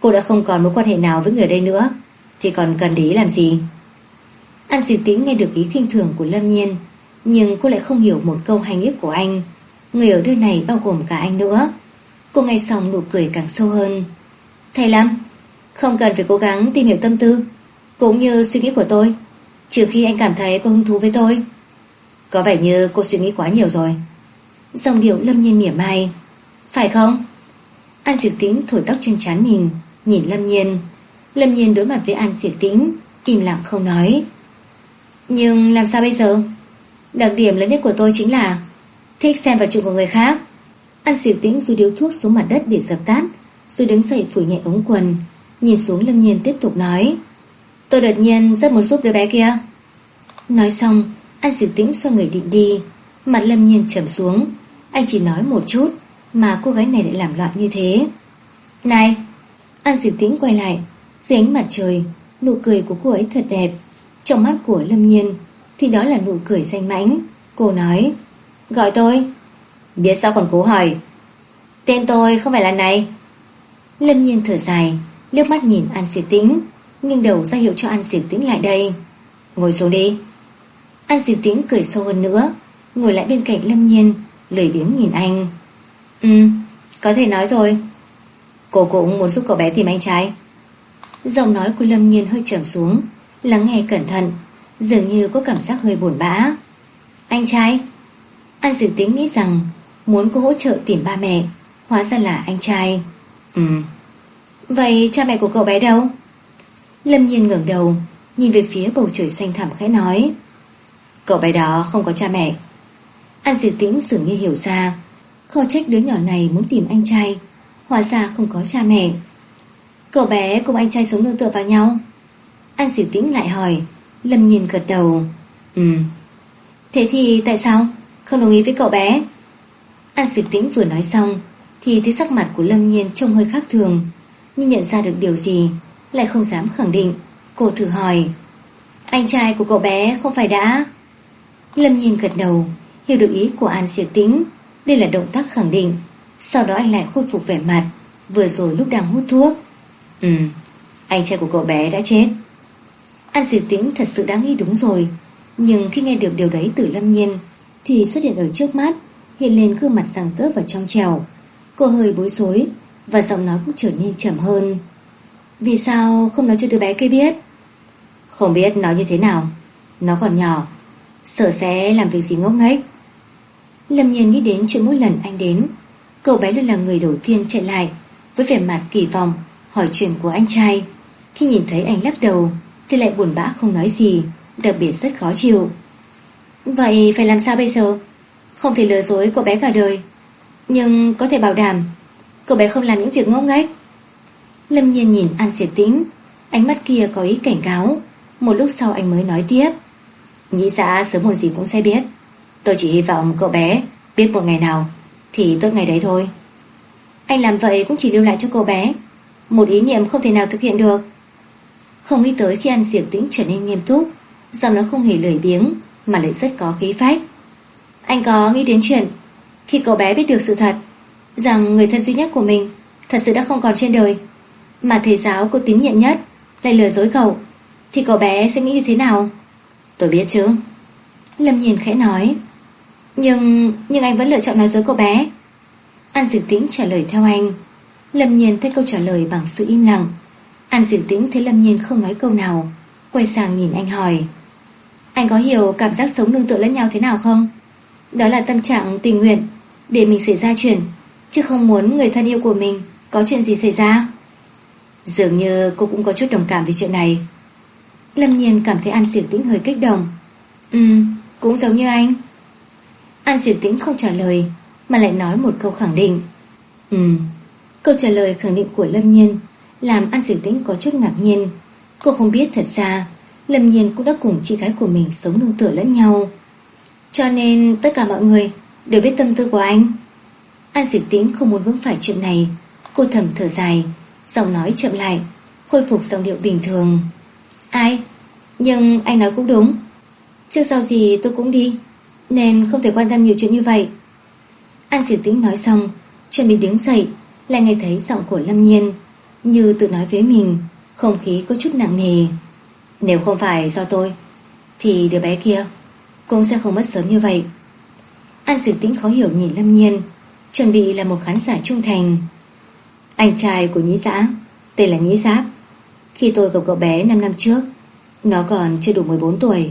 Cô đã không còn mối quan hệ nào với người đây nữa. Thì còn cần để ý làm gì. An diệt tĩnh nghe được ý khinh thường của Lâm Nhiên, Nhưng cô lại không hiểu một câu hành nghĩa của anh. Người ở nơi này bao gồm cả anh nữa. Cô nghe xong nụ cười càng sâu hơn. Thầy Lâm, Không cần phải cố gắng tìm hiểu tâm tư, cũng như suy nghĩ của tôi, Trừ khi anh cảm thấy có hứng thú với tôi. Có vẻ như cô suy nghĩ quá nhiều rồi. Dòng điệu lâm nhiên mỉa mai. Phải không? An Diệp tĩnh thổi tóc trên trán mình, Nhìn lâm nhiên. Lâm nhiên đối mặt với An Diệp tĩnh, Im lặng không nói. Nhưng làm sao bây giờ? Đặc điểm lớn nhất của tôi chính là Thích xem vào chuyện của người khác. An Diệp tĩnh rồi điếu thuốc xuống mặt đất để dập tắt Rồi đứng dậy phủi nhẹ ống quần, Nhìn xuống lâm nhiên tiếp tục nói. Tôi đột nhiên rất muốn giúp đứa bé kia. Nói xong, An Diệp tĩnh xoay người định đi. Mặt lâm nhiên trầm xuống. Anh chỉ nói một chút. Mà cô gái này lại làm loạn như thế Này An diệt tĩnh quay lại Dưới ánh mặt trời Nụ cười của cô ấy thật đẹp Trong mắt của lâm nhiên Thì đó là nụ cười danh mãnh Cô nói Gọi tôi Biết sao còn cố hỏi Tên tôi không phải là này Lâm nhiên thở dài liếc mắt nhìn An diệt tĩnh nghiêng đầu ra hiệu cho An Diệt Tĩnh lại đây. Ngồi xuống đi. An Diệt Tĩnh cười sâu hơn nữa, ngồi lại bên cạnh Lâm Nhiên, lười biếng nhìn anh. Ừ, có thể nói rồi. Cô cũng muốn giúp cậu bé tìm anh trai. Giọng nói của Lâm Nhiên hơi trầm xuống, lắng nghe cẩn thận, dường như có cảm giác hơi buồn bã. Anh trai? An dự Tĩnh nghĩ rằng muốn cô hỗ trợ tìm ba mẹ, hóa ra là anh trai. Ừ. Vậy cha mẹ của cậu bé đâu? Lâm nhiên ngẩng đầu Nhìn về phía bầu trời xanh thẳm khẽ nói Cậu bé đó không có cha mẹ An dự tĩnh dường như hiểu ra Khó trách đứa nhỏ này muốn tìm anh trai. Hóa ra không có cha mẹ. Cậu bé cùng anh trai sống nương tựa vào nhau. An xỉu tĩnh lại hỏi. Lâm nhiên gật đầu. Ừ. Thế thì tại sao? Không đồng ý với cậu bé. An xỉu tĩnh vừa nói xong Thì thấy sắc mặt của Lâm nhiên trông hơi khác thường. Nhưng nhận ra được điều gì lại không dám khẳng định. Cô thử hỏi, anh trai của cậu bé không phải đã... Lâm Nhiên gật đầu, hiểu được ý của An Diệp Tĩnh. Đây là động tác khẳng định. Sau đó anh lại khôi phục vẻ mặt, vừa rồi lúc đang hút thuốc. Ừ, anh trai của cậu bé đã chết. An Diệp Tĩnh thật sự đáng nghĩ đúng rồi. Nhưng khi nghe được điều đấy từ Lâm Nhiên, thì xuất hiện ở trước mắt, hiện lên gương mặt sàng rỡ và trong trèo. Cô hơi bối rối, và giọng nói cũng trở nên chậm hơn. Vì sao không nói cho đứa bé kia biết Không biết nói như thế nào Nó còn nhỏ Sợ sẽ làm việc gì ngốc nghếch Lâm nhiên nghĩ đến chuyện mỗi lần anh đến, Cậu bé luôn là người đầu tiên chạy lại, Với vẻ mặt kỳ vọng, Hỏi chuyện của anh trai. Khi nhìn thấy anh lắc đầu, Thì lại buồn bã không nói gì, Đặc biệt rất khó chịu. Vậy phải làm sao bây giờ? Không thể lừa dối cậu bé cả đời. Nhưng có thể bảo đảm, Cậu bé không làm những việc ngốc nghếch. Lâm nhiên nhìn An Diệt Tĩnh, Ánh mắt kia có ý cảnh cáo. Một lúc sau anh mới nói tiếp. Nghĩ ra sớm một gì cũng sẽ biết. Tôi chỉ hy vọng cậu bé Biết một ngày nào Thì tốt ngày đấy thôi. Anh làm vậy cũng chỉ lưu lại cho cậu bé Một ý niệm không thể nào thực hiện được. Không nghĩ tới khi ăn Diệt Tĩnh trở nên nghiêm túc Giọng nó không hề lười biếng Mà lại rất có khí phách. Anh có nghĩ đến chuyện Khi cậu bé biết được sự thật Rằng người thân duy nhất của mình Thật sự đã không còn trên đời, Mà thầy giáo cô tín nhiệm nhất Lại lừa dối cậu, Thì cậu bé sẽ nghĩ như thế nào? Tôi biết chứ. Lâm Nhiên khẽ nói. Nhưng nhưng anh vẫn lựa chọn nói dối cô bé. An Diệp Tĩnh trả lời theo anh. Lâm Nhiên thấy câu trả lời bằng sự im lặng. An Diệp Tĩnh thấy Lâm Nhiên không nói câu nào, Quay sang nhìn anh hỏi. Anh có hiểu cảm giác sống nương tựa lẫn nhau thế nào không? Đó là tâm trạng tình nguyện, Để mình xảy ra chuyện, Chứ không muốn người thân yêu của mình Có chuyện gì xảy ra. Dường như cô cũng có chút đồng cảm về chuyện này. Lâm Nhiên cảm thấy An Diệp Tĩnh hơi kích động. Ừ cũng giống như anh. An Diệp Tĩnh không trả lời, Mà lại nói một câu khẳng định. Ừ Câu trả lời khẳng định của Lâm Nhiên Làm An Diệp Tĩnh có chút ngạc nhiên. Cô không biết thật ra, Lâm Nhiên cũng đã cùng chị gái của mình sống nương tựa lẫn nhau. Cho nên tất cả mọi người Đều biết tâm tư của anh. An Diệp Tĩnh không muốn vướng phải chuyện này. Cô thầm thở dài, Giọng nói chậm lại, Khôi phục giọng điệu bình thường. Ai? Nhưng anh nói cũng đúng. Trước sau gì tôi cũng đi. Nên không thể quan tâm nhiều chuyện như vậy. An diệt tĩnh nói xong, Chuẩn bị đứng dậy, Lại nghe thấy giọng của Lâm Nhiên, Như tự nói với mình, Không khí có chút nặng nề. Nếu không phải do tôi, Thì đứa bé kia Cũng sẽ không mất sớm như vậy. An diệt tĩnh khó hiểu nhìn Lâm Nhiên, Chuẩn bị là một khán giả trung thành. Anh trai của Nhĩ Giã, Tên là Nhĩ Giáp. Khi tôi gặp cậu bé 5 năm trước, Nó còn chưa đủ 14 tuổi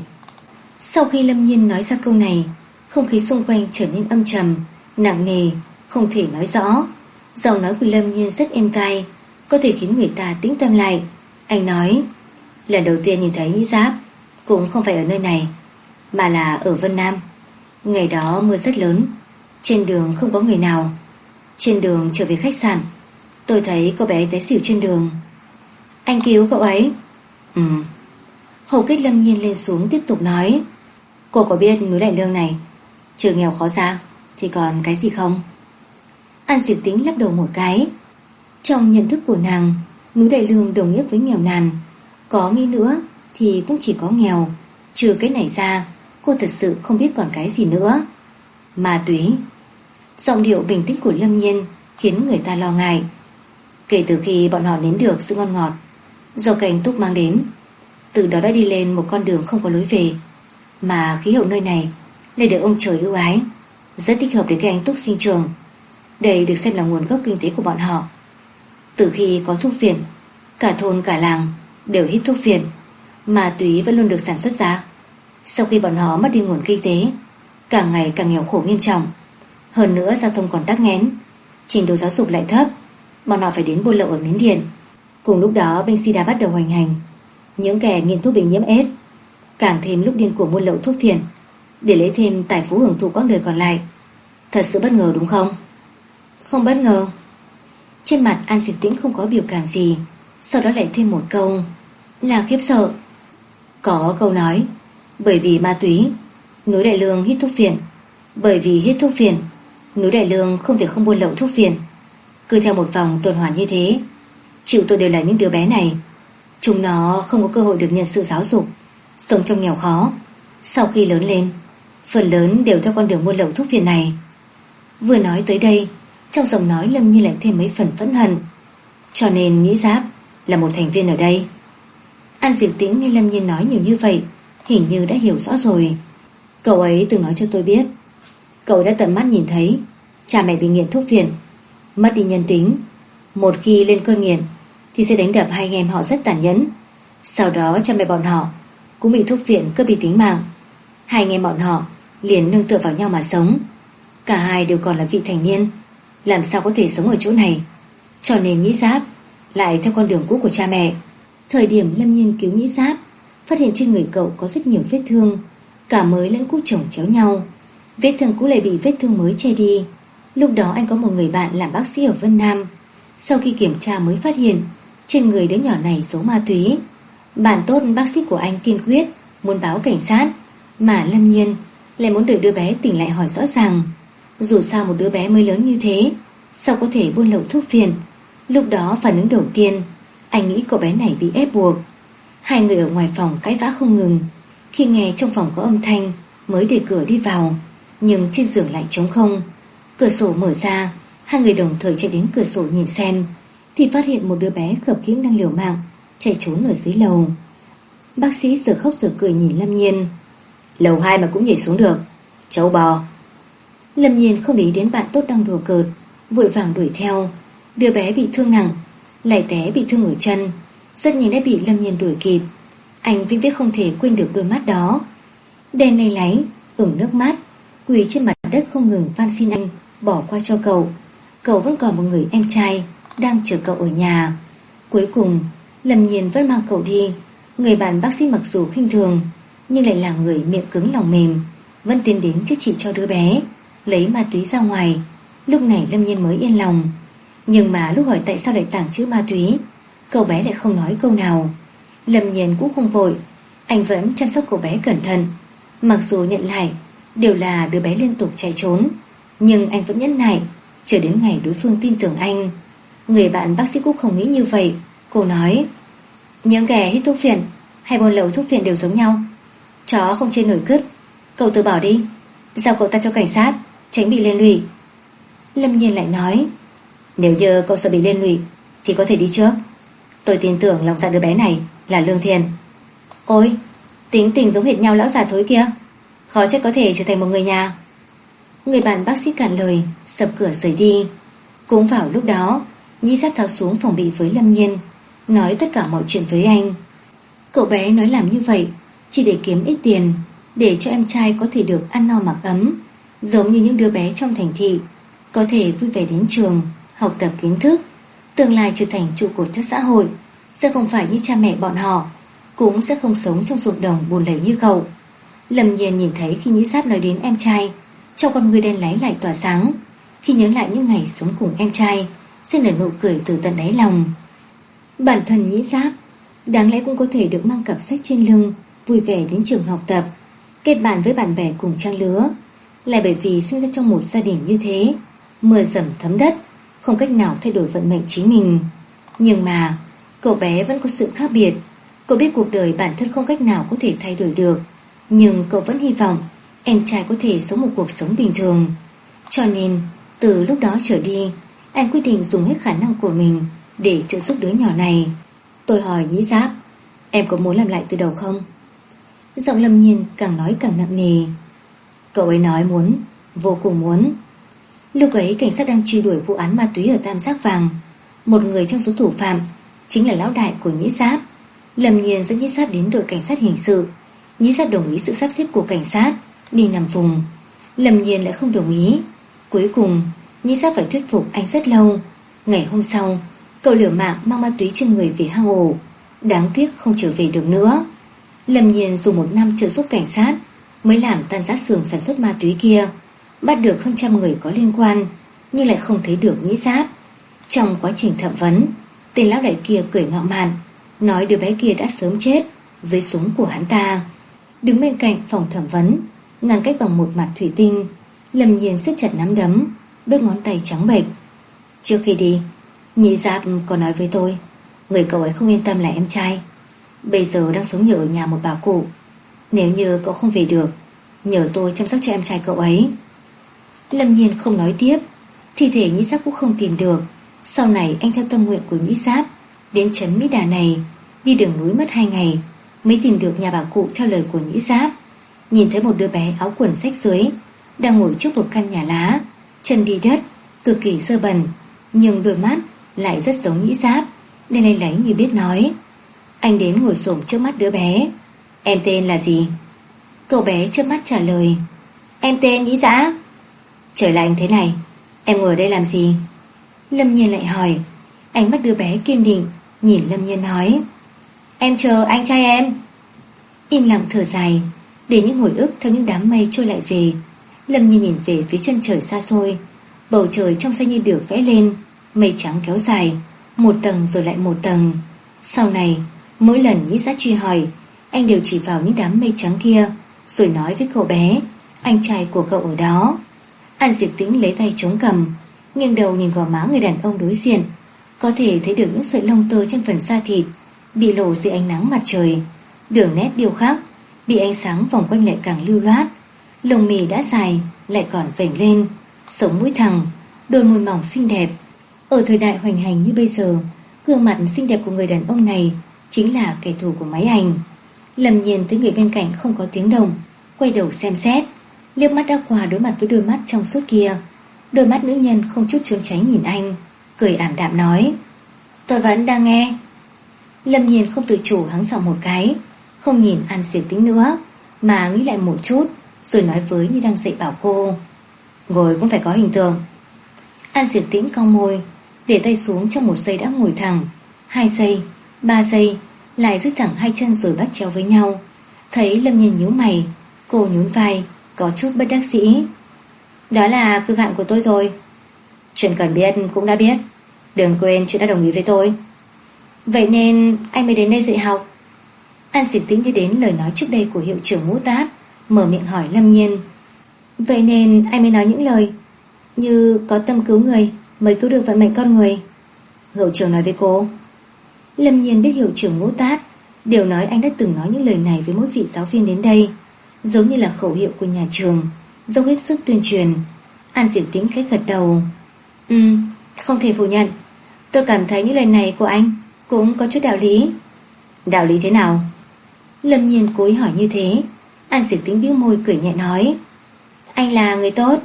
sau khi Lâm Nhiên nói ra câu này, Không khí xung quanh trở nên âm trầm, Nặng nề, Không thể nói rõ. Giọng nói của Lâm Nhiên rất êm tai, Có thể khiến người ta tĩnh tâm lại. Anh nói, Lần đầu tiên nhìn thấy Nhĩ Giáp Cũng không phải ở nơi này, Mà là ở Vân Nam. Ngày đó mưa rất lớn, Trên đường không có người nào. Trên đường trở về khách sạn, Tôi thấy cô bé té xỉu trên đường. Anh cứu cậu ấy. Ừ Hầu kết lâm nhiên lên xuống tiếp tục nói Cô có biết núi Đại Lương này? Trừ nghèo khó ra Thì còn cái gì không? An diệt tính lắp đầu một cái. Trong nhận thức của nàng, Núi Đại Lương đồng nghĩa với nghèo nàn. Có nghĩ nữa, thì cũng chỉ có nghèo. Trừ cái này ra, Cô thật sự không biết còn cái gì nữa. Ma túy. Giọng điệu bình tĩnh của Lâm Nhiên Khiến người ta lo ngại. Kể từ khi bọn họ nếm được sự ngon ngọt, Do cảnh túc mang đến, Từ đó đã đi lên một con đường không có lối về mà khí hậu nơi này lại được ông trời ưu ái. Rất thích hợp để cây anh túc sinh trường. Đây được xem là nguồn gốc kinh tế của bọn họ. Từ khi có thuốc phiện, Cả thôn cả làng Đều hít thuốc phiện, Mà túy vẫn luôn được sản xuất ra. Sau khi bọn họ mất đi nguồn kinh tế, Càng ngày càng nghèo khổ nghiêm trọng. Hơn nữa giao thông còn tắc nghẽn, Trình độ giáo dục lại thấp, Bọn họ phải đến buôn lậu ở Miến Điện. Cùng lúc đó, binh sida bắt đầu hoành hành. Những kẻ nghiện thuốc bị nhiễm AIDS Càng thêm lúc điên cuồng buôn lậu thuốc phiện, Để lấy thêm tài phú hưởng thụ quãng đời còn lại. Thật sự bất ngờ đúng không? Không bất ngờ. Trên mặt An Diệp Tĩnh không có biểu cảm gì, Sau đó lại thêm một câu, Là khiếp sợ. Có câu nói, Bởi vì ma túy, Núi Đại Lương hít thuốc phiện. Bởi vì hít thuốc phiện, Núi Đại Lương không thể không buôn lậu thuốc phiện. Cứ theo một vòng tuần hoàn như thế, Chịu tôi đều là những đứa bé này, Chúng nó không có cơ hội được nhận sự giáo dục. Sống trong nghèo khó, Sau khi lớn lên, Phần lớn đều theo con đường buôn lậu thuốc phiện này. Vừa nói tới đây, Trong giọng nói Lâm Nhi lại thêm mấy phần phẫn hận. Cho nên nghĩ giáp Là một thành viên ở đây. An Diệp Tĩnh nghe Lâm Nhi nói nhiều như vậy, Hình như đã hiểu rõ rồi. Cậu ấy từng nói cho tôi biết, Cậu đã tận mắt nhìn thấy, Cha mẹ bị nghiện thuốc phiện, Mất đi nhân tính. Một khi lên cơn nghiện, Thì sẽ đánh đập hai anh em họ rất tàn nhẫn. Sau đó cha mẹ bọn họ cũng bị thuốc viện cướp đi tính mạng. Hai anh em bọn họ liền nương tựa vào nhau mà sống. Cả hai đều còn là vị thành niên, làm sao có thể sống ở chỗ này. Cho nên Nhĩ Giáp lại theo con đường cũ của cha mẹ. Thời điểm Lâm Nhiên cứu Nhĩ Giáp, phát hiện trên người cậu có rất nhiều vết thương, cả mới lẫn cũ chồng chéo nhau. Vết thương cũ lại bị vết thương mới che đi. Lúc đó anh có một người bạn làm bác sĩ ở Vân Nam. Sau khi kiểm tra mới phát hiện trên người đứa nhỏ này số ma túy. Bạn tốt bác sĩ của anh kiên quyết muốn báo cảnh sát, mà Lâm Nhiên lại muốn được đứa bé tỉnh lại hỏi rõ ràng. Dù sao một đứa bé mới lớn như thế, sao có thể buôn lậu thuốc phiện? Lúc đó phản ứng đầu tiên, anh nghĩ cậu bé này bị ép buộc. Hai người ở ngoài phòng cãi vã không ngừng. Khi nghe trong phòng có âm thanh, mới để cửa đi vào, nhưng trên giường lại trống không. Cửa sổ mở ra, hai người đồng thời chạy đến cửa sổ nhìn xem, thì phát hiện một đứa bé khập khiễng đang liều mạng, chạy trốn ở dưới lầu. Bác sĩ giờ khóc giờ cười nhìn Lâm Nhiên. Lầu hai mà cũng nhảy xuống được, cháu bò. Lâm Nhiên không để ý đến bạn tốt đang đùa cợt, vội vàng đuổi theo. Đứa bé bị thương nặng, lại té bị thương ở chân, rất nhanh đã bị Lâm Nhiên đuổi kịp. Anh vĩnh viết không thể quên được đôi mắt đó. Đen lay láy, ửng nước mắt, quỳ trên mặt đất không ngừng van xin anh bỏ qua cho cậu. Cậu vẫn còn một người em trai đang chờ cậu ở nhà. Cuối cùng, Lâm Nhiên vẫn mang cậu đi. Người bạn bác sĩ mặc dù khinh thường, nhưng lại là người miệng cứng lòng mềm, vẫn tiến đến chữa trị cho đứa bé, lấy ma túy ra ngoài. Lúc này Lâm Nhiên mới yên lòng. Nhưng mà lúc hỏi tại sao lại tàng trữ ma túy, cậu bé lại không nói câu nào. Lâm Nhiên cũng không vội, anh vẫn chăm sóc cậu bé cẩn thận. Mặc dù nhận lại đều là đứa bé liên tục chạy trốn, nhưng anh vẫn nhẫn nại, chờ đến ngày đối phương tin tưởng anh. Người bạn bác sĩ cũng không nghĩ như vậy, cô nói: "Những kẻ hít thuốc phiện hay buôn lậu thuốc phiện đều giống nhau, chó không chê nổi cướp. Cậu từ bỏ đi, giao cậu ta cho cảnh sát, tránh bị liên lụy." Lâm Nhiên lại nói: "Nếu như cậu sợ bị liên lụy thì có thể đi trước." Tôi tin tưởng lòng dạ đứa bé này là lương thiền Ôi Tính tình giống hệt nhau lão già thối kia. Khó trách có thể trở thành một người nhà. Người bạn bác sĩ cản lời Sập cửa rời đi. Cũng vào lúc đó Nhi sát tháo xuống phòng bị với Lâm Nhiên. Nói tất cả mọi chuyện với anh. Cậu bé nói làm như vậy, Chỉ để kiếm ít tiền, Để cho em trai có thể được ăn no mặc ấm, Giống như những đứa bé trong thành thị, Có thể vui vẻ đến trường, Học tập kiến thức, Tương lai trở thành trụ cột cho xã hội, Sẽ không phải như cha mẹ bọn họ, Cũng sẽ không sống trong ruộng đồng buồn lầy như cậu. Lâm nhiên nhìn thấy khi Nhĩ Giáp nói đến em trai, Trong con người đen láy lại tỏa sáng, Khi nhớ lại những ngày sống cùng em trai, Sẽ nở nụ cười từ tận đáy lòng. Bản thân Nhĩ Giáp Đáng lẽ cũng có thể được mang cặp sách trên lưng Vui vẻ đến trường học tập Kết bạn với bạn bè cùng trang lứa Lại bởi vì sinh ra trong một gia đình như thế Mưa dầm thấm đất không cách nào thay đổi vận mệnh chính mình. Nhưng mà, cậu bé vẫn có sự khác biệt. Cậu biết cuộc đời bản thân không cách nào có thể thay đổi được. Nhưng cậu vẫn hy vọng em trai có thể sống một cuộc sống bình thường. Cho nên, từ lúc đó trở đi, anh quyết định dùng hết khả năng của mình để trợ giúp đứa nhỏ này. Tôi hỏi Nhĩ Giáp, em có muốn làm lại từ đầu không? Giọng lâm nhiên càng nói càng nặng nề. Cậu ấy nói muốn, vô cùng muốn. Lúc ấy cảnh sát đang truy đuổi vụ án ma túy ở Tam Giác Vàng Một người trong số thủ phạm Chính là lão đại của Nhĩ Giáp Lâm nhiên dẫn Nhĩ Giáp đến đội cảnh sát hình sự Nhĩ Giáp đồng ý sự sắp xếp của cảnh sát Đi nằm vùng Lâm nhiên lại không đồng ý Cuối cùng Nhĩ Giáp phải thuyết phục anh rất lâu Ngày hôm sau Cậu liều mạng mang ma túy trên người về hang ổ Đáng tiếc không trở về được nữa Lâm nhiên dùng một năm trợ giúp cảnh sát Mới làm tan rã xưởng sản xuất ma túy kia bắt được hơn trăm người có liên quan, nhưng lại không thấy được nghĩ Giáp. Trong quá trình thẩm vấn, tên lão đại kia cười ngạo mạn, nói đứa bé kia đã sớm chết dưới súng của hắn ta. Đứng bên cạnh phòng thẩm vấn, ngăn cách bằng một mặt thủy tinh, Lâm Nhiên siết chặt nắm đấm, đốt ngón tay trắng bệch. Trước khi đi, Nhĩ Giáp có nói với tôi, người cậu ấy không yên tâm là em trai. Bây giờ đang sống nhờ ở nhà một bà cụ. Nếu như cậu không về được, nhờ tôi chăm sóc cho em trai cậu ấy. Lâm Nhiên không nói tiếp Thi thể Nhĩ Giáp cũng không tìm được Sau này anh theo tâm nguyện của Nhĩ Giáp Đến trấn Mỹ Đà này Đi đường núi mất hai ngày Mới tìm được nhà bà cụ theo lời của Nhĩ Giáp Nhìn thấy một đứa bé áo quần sách dưới Đang ngồi trước một căn nhà lá Chân đi đất Cực kỳ sơ bẩn Nhưng đôi mắt lại rất giống Nhĩ Giáp. Nên lay lánh như biết nói. Anh đến ngồi xổm trước mắt đứa bé. Em tên là gì? Cậu bé chớp mắt trả lời. Em tên Nhĩ giã Trời lạnh thế này, Em ngồi đây làm gì? Lâm Nhiên lại hỏi. Ánh mắt đứa bé kiên định, Nhìn Lâm Nhiên nói. Em chờ anh trai em. Im lặng thở dài. Để những hồi ức theo những đám mây trôi lại về, Lâm Nhiên nhìn về phía chân trời xa xôi. Bầu trời trong xanh như được vẽ lên. Mây trắng kéo dài, Một tầng rồi lại một tầng. Sau này, mỗi lần Nhĩ giác truy hỏi, Anh đều chỉ vào những đám mây trắng kia, Rồi nói với cậu bé, Anh trai của cậu ở đó. An Diệp Tĩnh lấy tay chống cầm, nghiêng đầu nhìn gò má người đàn ông đối diện, Có thể thấy được những sợi lông tơ trên phần da thịt Bị lộ dưới ánh nắng mặt trời. Đường nét điêu khắc, Bị ánh sáng vòng quanh lại càng lưu loát. Lồng mì đã dài, Lại còn vểnh lên, Sống mũi thẳng, Đôi môi mỏng xinh đẹp ở thời đại hoành hành như bây giờ, Gương mặt xinh đẹp của người đàn ông này Chính là kẻ thù của máy ảnh. Lầm nhìn thấy người bên cạnh không có tiếng đồng Quay đầu xem xét, liếc mắt đã qua đối mặt với đôi mắt trong suốt kia. Đôi mắt nữ nhân không chút trốn tránh nhìn anh, Cười ảm đạm nói, Tôi vẫn đang nghe. Lâm Nhiên không tự chủ hắng giọng một cái, Không nhìn An Diệp Tính nữa, Mà nghĩ lại một chút, Rồi nói với như đang dạy bảo cô, Ngồi cũng phải có hình tượng. An Diệp Tĩnh cong môi để tay xuống trong một giây đã ngồi thẳng. Hai giây, ba giây Lại rút thẳng hai chân rồi bắt chéo với nhau. Thấy Lâm Nhiên nhíu mày Cô nhún vai Có chút bất đắc dĩ. Đó là cực hạn của tôi rồi. Chuyện cần biết cũng đã biết. Đừng quên chuyện đã đồng ý với tôi. Vậy nên anh mới đến đây dạy học. An xịt tính như đến lời nói trước đây của hiệu trưởng ngũ tát Mở miệng hỏi Lâm Nhiên. Vậy nên anh mới nói những lời. Như có tâm cứu người. Mới cứu được vận mệnh con người. Hiệu trưởng nói với cô. Lâm Nhiên biết hiệu trưởng ngũ tát. Đều nói anh đã từng nói những lời này với mỗi vị giáo viên đến đây. Giống như là khẩu hiệu của nhà trường. Dốc hết sức tuyên truyền. An diệt tính cái gật đầu. Ừ, không thể phủ nhận. Tôi cảm thấy những lời này của anh Cũng có chút đạo lý. Đạo lý thế nào? Lâm nhiên cố hỏi như thế. An diệt tính bĩu môi cười nhẹ nói. Anh là người tốt.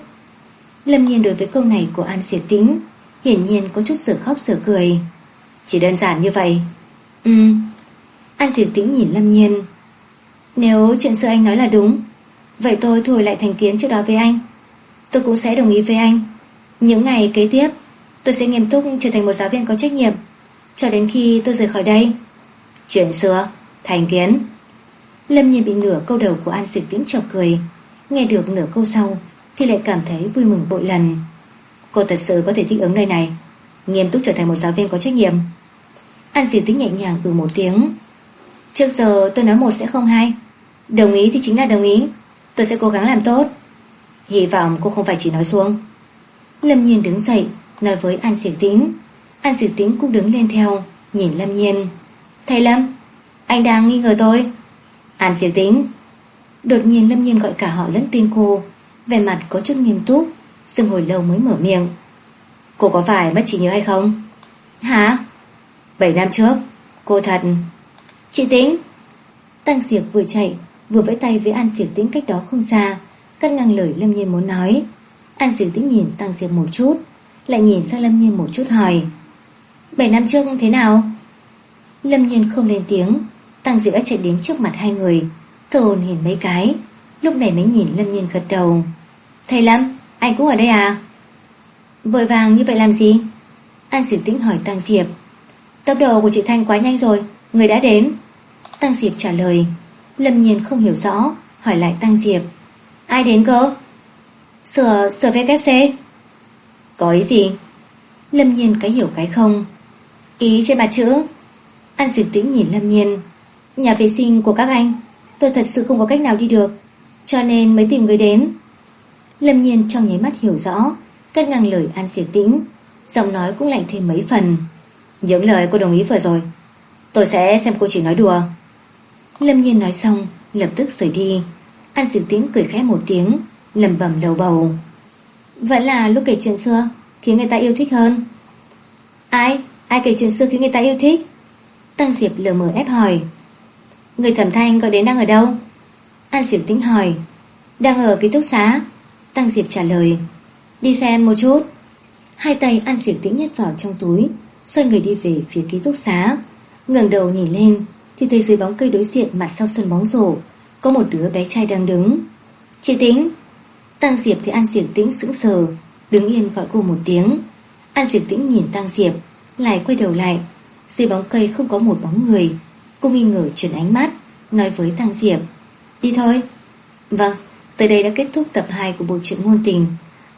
Lâm nhiên đối với câu này của An diệt tính Hiển nhiên có chút sở khóc sở cười. Chỉ đơn giản như vậy. Ừ. An diệt tính nhìn Lâm nhiên. Nếu chuyện sự anh nói là đúng Vậy tôi thổi lại thành kiến trước đó với anh. Tôi cũng sẽ đồng ý với anh. Những ngày kế tiếp Tôi sẽ nghiêm túc trở thành một giáo viên có trách nhiệm Cho đến khi tôi rời khỏi đây. Chuyện xưa Thành kiến. Lâm nhiên bị nửa câu đầu của An Dịch Tĩnh chọc cười. Nghe được nửa câu sau Thì lại cảm thấy vui mừng bội lần Cô thật sự có thể thích ứng nơi này. Nghiêm túc trở thành một giáo viên có trách nhiệm. An Dịch tính nhẹ nhàng từ một tiếng. Trước giờ tôi nói một sẽ không hai. Đồng ý thì chính là đồng ý. Tôi sẽ cố gắng làm tốt. Hy vọng cô không phải chỉ nói xuống. Lâm Nhiên đứng dậy Nói với An Diệp Tính. An Diệp Tính cũng đứng lên theo Nhìn Lâm Nhiên. Thầy Lâm, anh đang nghi ngờ tôi. An Diệp Tính. Đột nhiên Lâm Nhiên gọi cả họ lẫn tên cô. Về mặt có chút nghiêm túc. Dừng hồi lâu mới mở miệng. Cô có phải mất trí nhớ hay không? Hả? 7 năm trước Cô thật Chị Tính Tăng Diệp vừa chạy Vừa vẫy tay với An Diệp Tĩnh cách đó không xa Cắt ngang lời Lâm Nhiên muốn nói. An Diệp Tĩnh nhìn Tăng Diệp một chút Lại nhìn sang Lâm Nhiên một chút hỏi Bảy năm trước thế nào? Lâm Nhiên không lên tiếng Tăng Diệp đã chạy đến trước mặt hai người Thở hồn hển mấy cái Lúc này mới nhìn Lâm Nhiên gật đầu Thầy Lâm, anh cũng ở đây à? Vội vàng như vậy làm gì? An Diệp Tĩnh hỏi Tăng Diệp. Tốc độ của chị Thanh quá nhanh rồi Người đã đến. Tăng Diệp trả lời. Lâm Nhiên không hiểu rõ Hỏi lại Tăng Diệp. Ai đến cơ? Sửa, sửa VKC Có ý gì? Lâm Nhiên cái hiểu cái không. Ý trên mặt chữ. An Diệp Tĩnh nhìn Lâm Nhiên. Nhà vệ sinh của các anh Tôi thật sự không có cách nào đi được Cho nên mới tìm người đến. Lâm Nhiên trong nháy mắt hiểu rõ, Cắt ngang lời An Diệp Tĩnh, Giọng nói cũng lạnh thêm mấy phần. Những lời cô đồng ý vừa rồi, Tôi sẽ xem cô chỉ nói đùa. Lâm Nhiên nói xong, Lập tức rời đi. An Diệp Tĩnh cười khẽ một tiếng lầm bầm đầu bầu. Vẫn là lúc kể chuyện xưa, Khiến người ta yêu thích hơn. Ai? Ai kể chuyện xưa khiến người ta yêu thích? Tăng Diệp lờ mờ ép hỏi. Người thẩm thanh gọi đến đang ở đâu? An Diệp Tĩnh hỏi. Đang ở ký túc xá. Tăng Diệp trả lời. Đi xem một chút. Hai tay An Diệp Tĩnh nhét vào trong túi, Xoay người đi về phía ký túc xá. Ngẩng đầu nhìn lên, thì thấy dưới bóng cây đối diện mặt sau sân bóng rổ, Có một đứa bé trai đang đứng. Chị Tĩnh. Tăng Diệp thì An Diệp Tĩnh sững sờ, Đứng yên gọi cô một tiếng. An Diệp Tĩnh nhìn Tăng Diệp, Lại quay đầu lại. Dưới bóng cây không có một bóng người. Cô nghi ngờ chuyển ánh mắt, Nói với Tăng Diệp. Đi thôi. Vâng. Tới đây đã kết thúc tập 2 của bộ truyện ngôn tình.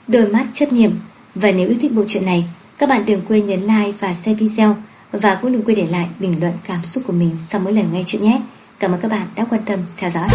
Đôi mắt chấp niệm Và nếu yêu thích bộ truyện này, Các bạn đừng quên nhấn like và share video. Và cũng đừng quên để lại bình luận cảm xúc của mình Sau mỗi lần nghe chuyện nhé. Cảm ơn các bạn đã quan tâm theo dõi.